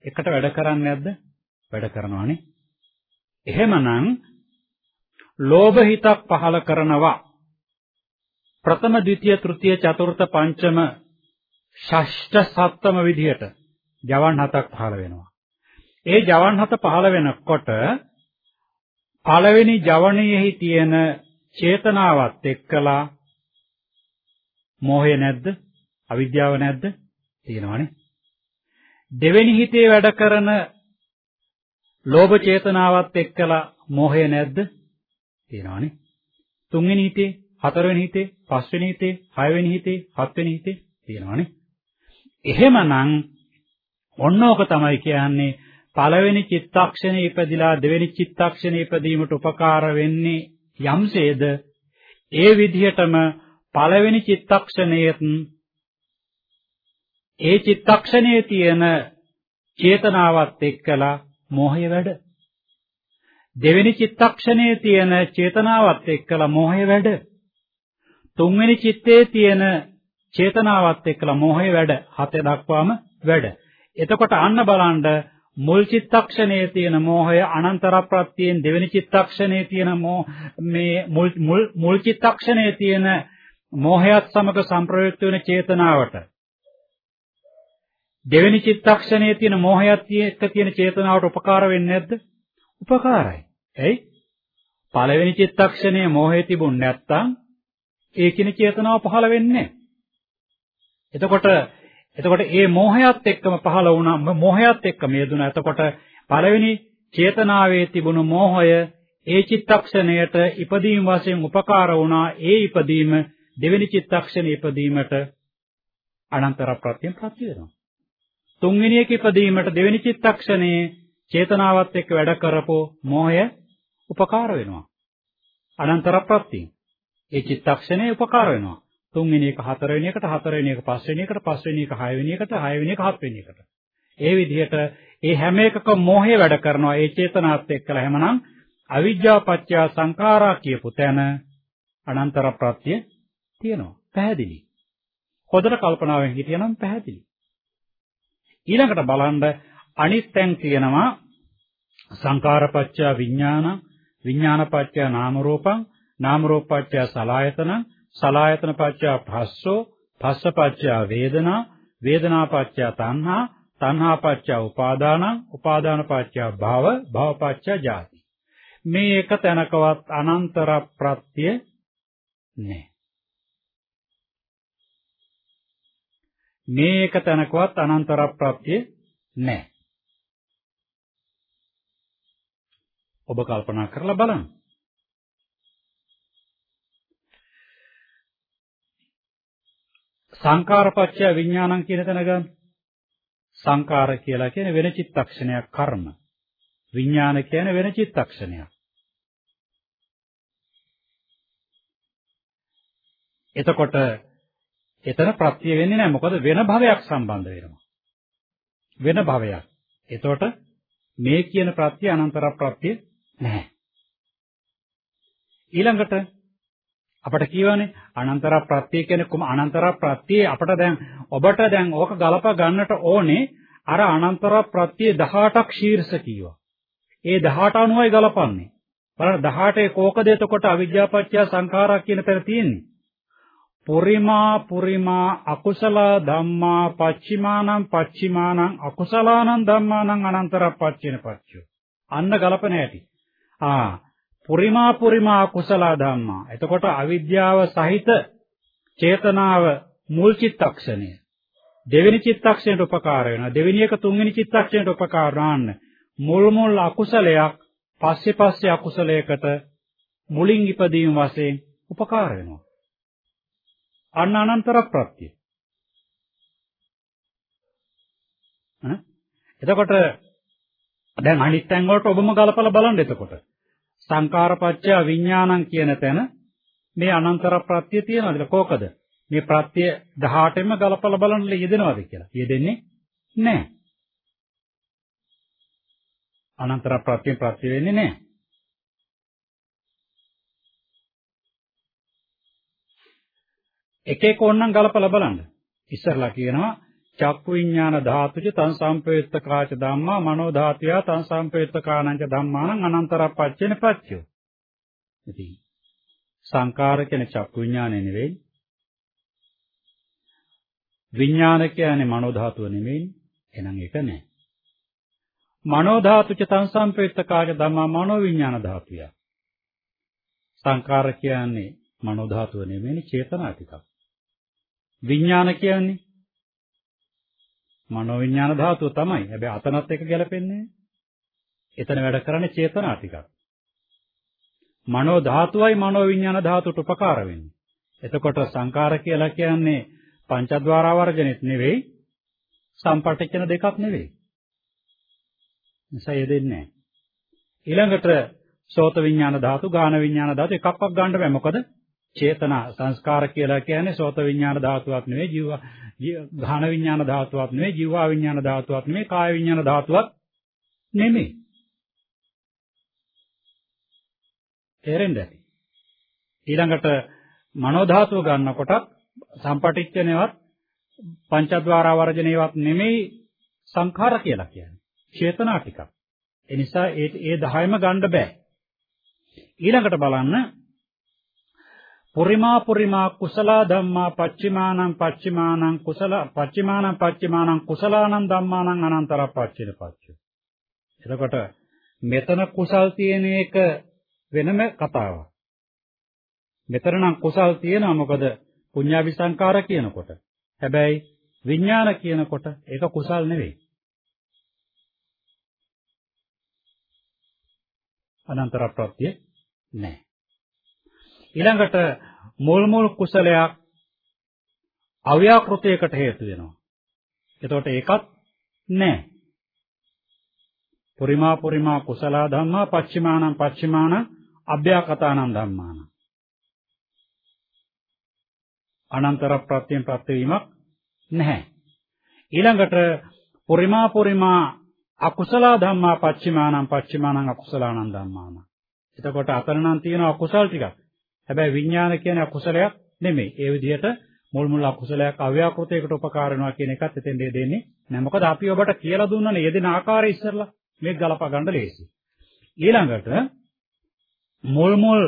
එකට වැඩ කරන්නේ නැද්ද? වැඩ කරනවානේ. එහෙමනම් ලෝභ හිතක් පහල කරනවා ප්‍රථම ද්විතීය තෘතීය චතුර්ථ පංචම ෂෂ්ඨ සප්තම විදිහට ජවන් හතක් පහළ වෙනවා. ඒ ජවන් හත පහළ වෙනකොට පළවෙනි ජවණයෙහි තියෙන චේතනාවත් එක්කලා මෝහය නැද්ද? අවිද්‍යාව නැද්ද? තියෙනවනේ. දෙවෙනි හිතේ වැඩ කරන ලෝභ චේතනාවත් එක්කලා මෝහය නැද්ද? තියෙනවනේ. තුන්වෙනි හිතේ, හතරවෙනි හිතේ, පස්වෙනි හිතේ, හයවෙනි හිතේ, හත්වෙනි හිතේ තියෙනවනේ. එහෙමනම් ඔන්නෝක තමයි කියන්නේ පළවෙනි චිත්තක්ෂණේ ඉපදිලා දෙවෙනි චිත්තක්ෂණේ ඉපදීමට උපකාර වෙන්නේ යම්සේද ඒ විදිහටම පළවෙනි චිත්තක්ෂණයේත් ඒ චිත්තක්ෂණයේ තියෙන චේතනාවත් එක්කලා මෝහය වැඩ. දෙවෙනි චිත්තක්ෂණයේ තියෙන චේතනාවත් එක්කලා මෝහය වැඩ. තුන්වෙනි චිත්තයේ තියෙන චේතනාවත් එක්කලා මෝහය වැඩ. හත දක්වාම වැඩ. එතකොට අන්න බලන්න මුල් චිත්තක්ෂණයේ තියෙන මෝහය අනන්තර ප්‍රත්‍යයෙන් දෙවෙනි චිත්තක්ෂණයේ තියෙන මේ මුල් මුල් චිත්තක්ෂණයේ තියෙන මෝහයත් සමග සංප්‍රයුක්ත වෙන චේතනාවට. දෙවෙනි චිත්තක්ෂණයේ තියෙන මෝහයත් එක්ක තියෙන චේතනාවට උපකාර වෙන්නේ නැද්ද? උපකාරයි. ඇයි? පළවෙනි චිත්තක්ෂණයේ මෝහය තිබුණ නැත්තම් ඒ කින චේතනාව පහළ වෙන්නේ නැහැ. එතකොට එතකොට ඒ මෝහයත් එක්කම පහළ වුණා මෝහයත් එක්කම යෙදුණා. එතකොට පළවෙනි චේතනාවේ තිබුණු මෝහය ඒ චිත්තක්ෂණයට ඉපදීම වශයෙන් උපකාර වුණා. ඒ ඉපදීම දෙවෙනි චිත්තක්ෂණයේ ඉපදීමට අනන්තර ප්‍රත්‍යයෙන් ප්‍රත්‍ය වෙනවා. තුන්වෙනි එක ඉපදීමට දෙවෙනි චිත්තක්ෂණයේ චේතනාවත් එක්ක වැඩ කරපෝ මෝහය උපකාර වෙනවා. අනන්තර ප්‍රත්‍යයෙන්. ඒ චිත්තක්ෂණය උපකාර වෙනවා. තුන්වෙනි එක හතරවෙනි එකට හතරවෙනි එක පස්වෙනි එකට පස්වෙනි එක හයවෙනි එකට හයවෙනි එක හත්වෙනි එකට ඒ විදිහට ඒ හැම එකකම මෝහය වැඩ කරනවා ඒ චේතනාත් එක්කලා හැමනම් අවිජ්ජා පත්‍ය සංඛාරා කියපු තැන අනන්තර ප්‍රත්‍ය තියෙනවා පැහැදිලි හොඳට කල්පනාවෙන් හිටියනම් පැහැදිලි ඊළඟට බලන්න අනිත් තැන් තියෙනවා සංඛාරපච්චය විඥාන විඥානපච්චය නාම රූපං නාම රූපපච්චය සලායතන සලායතන පච්චා භස්සෝ භස්ස පච්චා වේදනා වේදනා පච්චා තණ්හා තණ්හා පච්චා උපාදානං උපාදාන පච්චා භව භව පච්චා ජාති. මේ එක තැනකවත් අනන්තර ප්‍රත්‍ය නැහැ. මේ එක තැනකවත් අනන්තර ප්‍රත්‍ය නැහැ ඔබ කල්පනා කරලා බලන්න සංකාරපච්චය විඥානං කියන තැන ගන්න. සංකාර කියලා කියන්නේ වෙන චිත්තක්ෂණයක් කර්ම. විඥාන කියන්නේ වෙන චිත්තක්ෂණයක්. එතකොට එතන ප්‍රත්‍ය වෙන්නේ නැහැ මොකද වෙන භවයක් සම්බන්ධ වෙනවා. වෙන භවයක්. එතකොට මේ කියන ප්‍රත්‍ය අනන්තර ප්‍රත්‍ය නැහැ. ඊළඟට අපට කියවනේ අනන්තර ප්‍රත්‍ය කියන්නේ කොම අනන්තර ප්‍රත්‍ය අපට දැන් ඔබට දැන් ඕක ගලප ගන්නට ඕනේ අර අනන්තර ප්‍රත්‍ය 18ක් ශීර්ෂ කීවා. ඒ 18 අනුවයි ගලපන්නේ. බලන්න 18 කෝකද එතකොට අවිද්‍යාපච්චය සංඛාරා කියන තැන තියෙන්නේ. පුරිමා පුරිමා අකුසල ධම්මා පච්චිමානං පච්චිමානං අකුසලානං ධම්මානං අනන්තර පච්චින පච්චෝ. අන්න ගලපන ඇති. ආ පුරිමා පුරිමා කුසල ධම්මා. එතකොට අවිද්‍යාව සහිත චේතනාව මුල් චිත්තක්ෂණය. දෙවෙනි චිත්තක්ෂණයට උපකාර වෙනවා. දෙවෙනි එක තුන්වෙනි චිත්තක්ෂණයට උපකාර වන්න. මුල් මුල් අකුසලයක් පස්සේ පස්සේ අකුසලයකට මුලින් ඉපදීම වශයෙන් උපකාර වෙනවා. අන්න අනන්තර ප්‍රත්‍ය. එතකොට දැන් අනිත් තැන් වලට ඔබම ගලපලා බලන්න එතකොට. සංකාරපච්චය විඥානං කියන තැන මේ අනන්තර ප්‍රත්‍ය තියනවාද? කොකද? මේ ප්‍රත්‍ය 18ෙම ගලපලා බලන්න යෙදෙනවද කියලා. යෙදෙන්නේ නැහැ. අනන්තර ප්‍රත්‍ය ප්‍රත්‍ය වෙන්නේ නැහැ. එක එක ඕනනම් ගලපලා බලන්න ඉස්සරලා කියනවා චක්කු විඥාන ධාතුච තං සම්පයුත්ත කාච ධම්මා මනෝ ධාතුය තං සම්පයුත්ත කාණංච ධම්මානං අනන්තරප්පච්චේන පච්චයෝ. ඉතින් සංකාර කියන චක්කු විඥානය නෙවෙයි. විඥාන කියන්නේ මනෝ ධාතුව නෙවෙයි. එහෙනම් ඒක නෑ. මනෝ ධාතුච තං සම්පයුත්ත කාච ධම්මා මනෝ විඥාන ධාතුය. සංකාර කියන්නේ මනෝ ධාතුව නෙවෙයි චේතනා ටිකක්. විඥාන කියන්නේ මනෝ විඥාන ධාතුව තමයි. හැබැයි අතනත් එක ගැලපෙන්නේ එතන වැඩ කරන්නේ චේතනා ටිකක්. මනෝ ධාතුවයි මනෝ විඥාන ධාතුවට උපකාර වෙන්නේ. එතකොට සංකාර කියලා කියන්නේ පංචද්වාර වර්ජනෙත් නෙවෙයි සම්පටිච්ඡන දෙකක් නෙවෙයි. නිසා යෙදෙන්නේ නැහැ. ඊළඟට සෝත විඥාන ධාතු, ගාන විඥාන ධාතු එකක්වත් ගන්න බෑ. මොකද චේතනා සංස්කාර කියලා කියන්නේ සෝත විඥාන ධාතුවක් නෙවෙයි, ජීව ගාන විඥාන ධාතුවක් නෙවෙයි, ජීවා විඥාන ධාතුවක් නෙවෙයි, කාය විඥාන ධාතුවක් නෙමෙයි. තේරෙන්නේ? ඊළඟට මනෝ ධාතුව ගන්නකොට සම්පටිච්ඡනේවත් පංචද්වාර වර්ජනේවත් නෙමෙයි සංඛාර කියලා කියන්නේ. චේතනා ටිකක්. ඒ නිසා ඒ ඒ 10ම ගන්න බෑ. ඊළඟට බලන්න පුරිමා පුරිමා කුසල ධම්මා පච්චිමානං පච්චිමානං කුසල පච්චිමානං පච්චිමානං කුසලානං ධම්මානං අනන්තර පච්චින පච්ච. එතකොට මෙතන කුසල් තියෙන එක වෙනම කතාවක්. මෙතන නම් කුසල් තියෙනවා මොකද පුඤ්ඤාවි සංකාර කියනකොට. හැබැයි විඥාන කියනකොට ඒක කුසල් නෙවෙයි. අනන්තර ප්‍රත්‍ය නැහැ. ඊළඟට මුල් මුල් කුසලයක් අව්‍යාකෘතයකට හේතු වෙනවා. එතකොට ඒකත් නැහැ. පුරිමා පුරිමා කුසල ධම්මා පච්චිමානං පච්චිමානං අභ්‍යාකතානං ධම්මානං අනන්තර ප්‍රත්‍යයෙන් ප්‍රත්‍ය වීමක් නැහැ. ඊළඟට පුරිමා පුරිමා අකුසල ධම්මා පච්චිමානං පච්චිමානං අකුසලානං ධම්මාන. එතකොට අතන නම් තියෙන අකුසල් ටිකක්. හැබැයි විඥාන කියන්නේ අකුසලයක් නෙමෙයි. ඒ විදිහට මුල් මුල් අකුසලයක් අව්‍යාකෘතයකට උපකාර වෙනවා කියන එකත් එතෙන් දෙන්නේ නැහැ. මොකද අපි ඔබට කියලා දුන්නනේ යෙදෙන ආකාරය ඉස්සරලා මේක ගලපා ගන්න ලේසි. ඊළඟට මුල් මුල්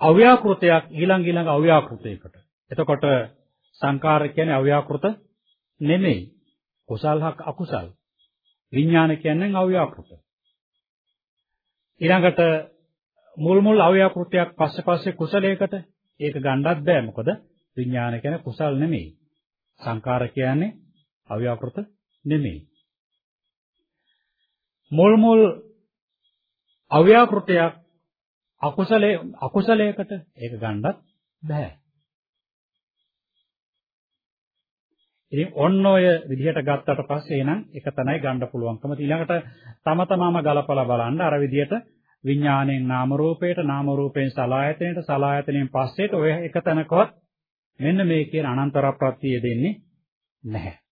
අව්‍යාකෘතයක් ඊළඟ ඊළඟ අව්‍යාකෘතයකට. එතකොට සංකාර කියන්නේ අව්‍යාකෘත නෙමෙයි. කුසල් හක් අකුසල්. විඥාන කියන්නේ අව්‍යාකෘත. ඊළඟට මුල් මුල් අව්‍යාකෘතයක් පස්සේ පස්සේ කුසලයකට ඒක ගන්නත් බෑ මොකද විඥාන කියන්නේ කුසල් නෙමෙයි. සංකාර කියන්නේ අව්‍යාකෘත නෙමෙයි. මුල් මුල් අව්‍යාකෘතයක් අකුසලයේ අකුසලයකට ඒක ගන්නත් බෑ. ඉතින් ඔන්න ඔය විදිහට ගත්තට පස්සේ එනං එක තැනයි ගන්න පුළුවන්කම ඊළඟට තම තමාම ගලපලා බලන්න අර විදිහට විඥාණයෙන් නාම රූපයට නාම රූපයෙන් සලායතනයට සලායතනයෙන් පස්සේට ඔය එක තැනකවත් මෙන්න මේ කියන අනන්තර ප්‍රත්‍යය දෙන්නේ නැහැ.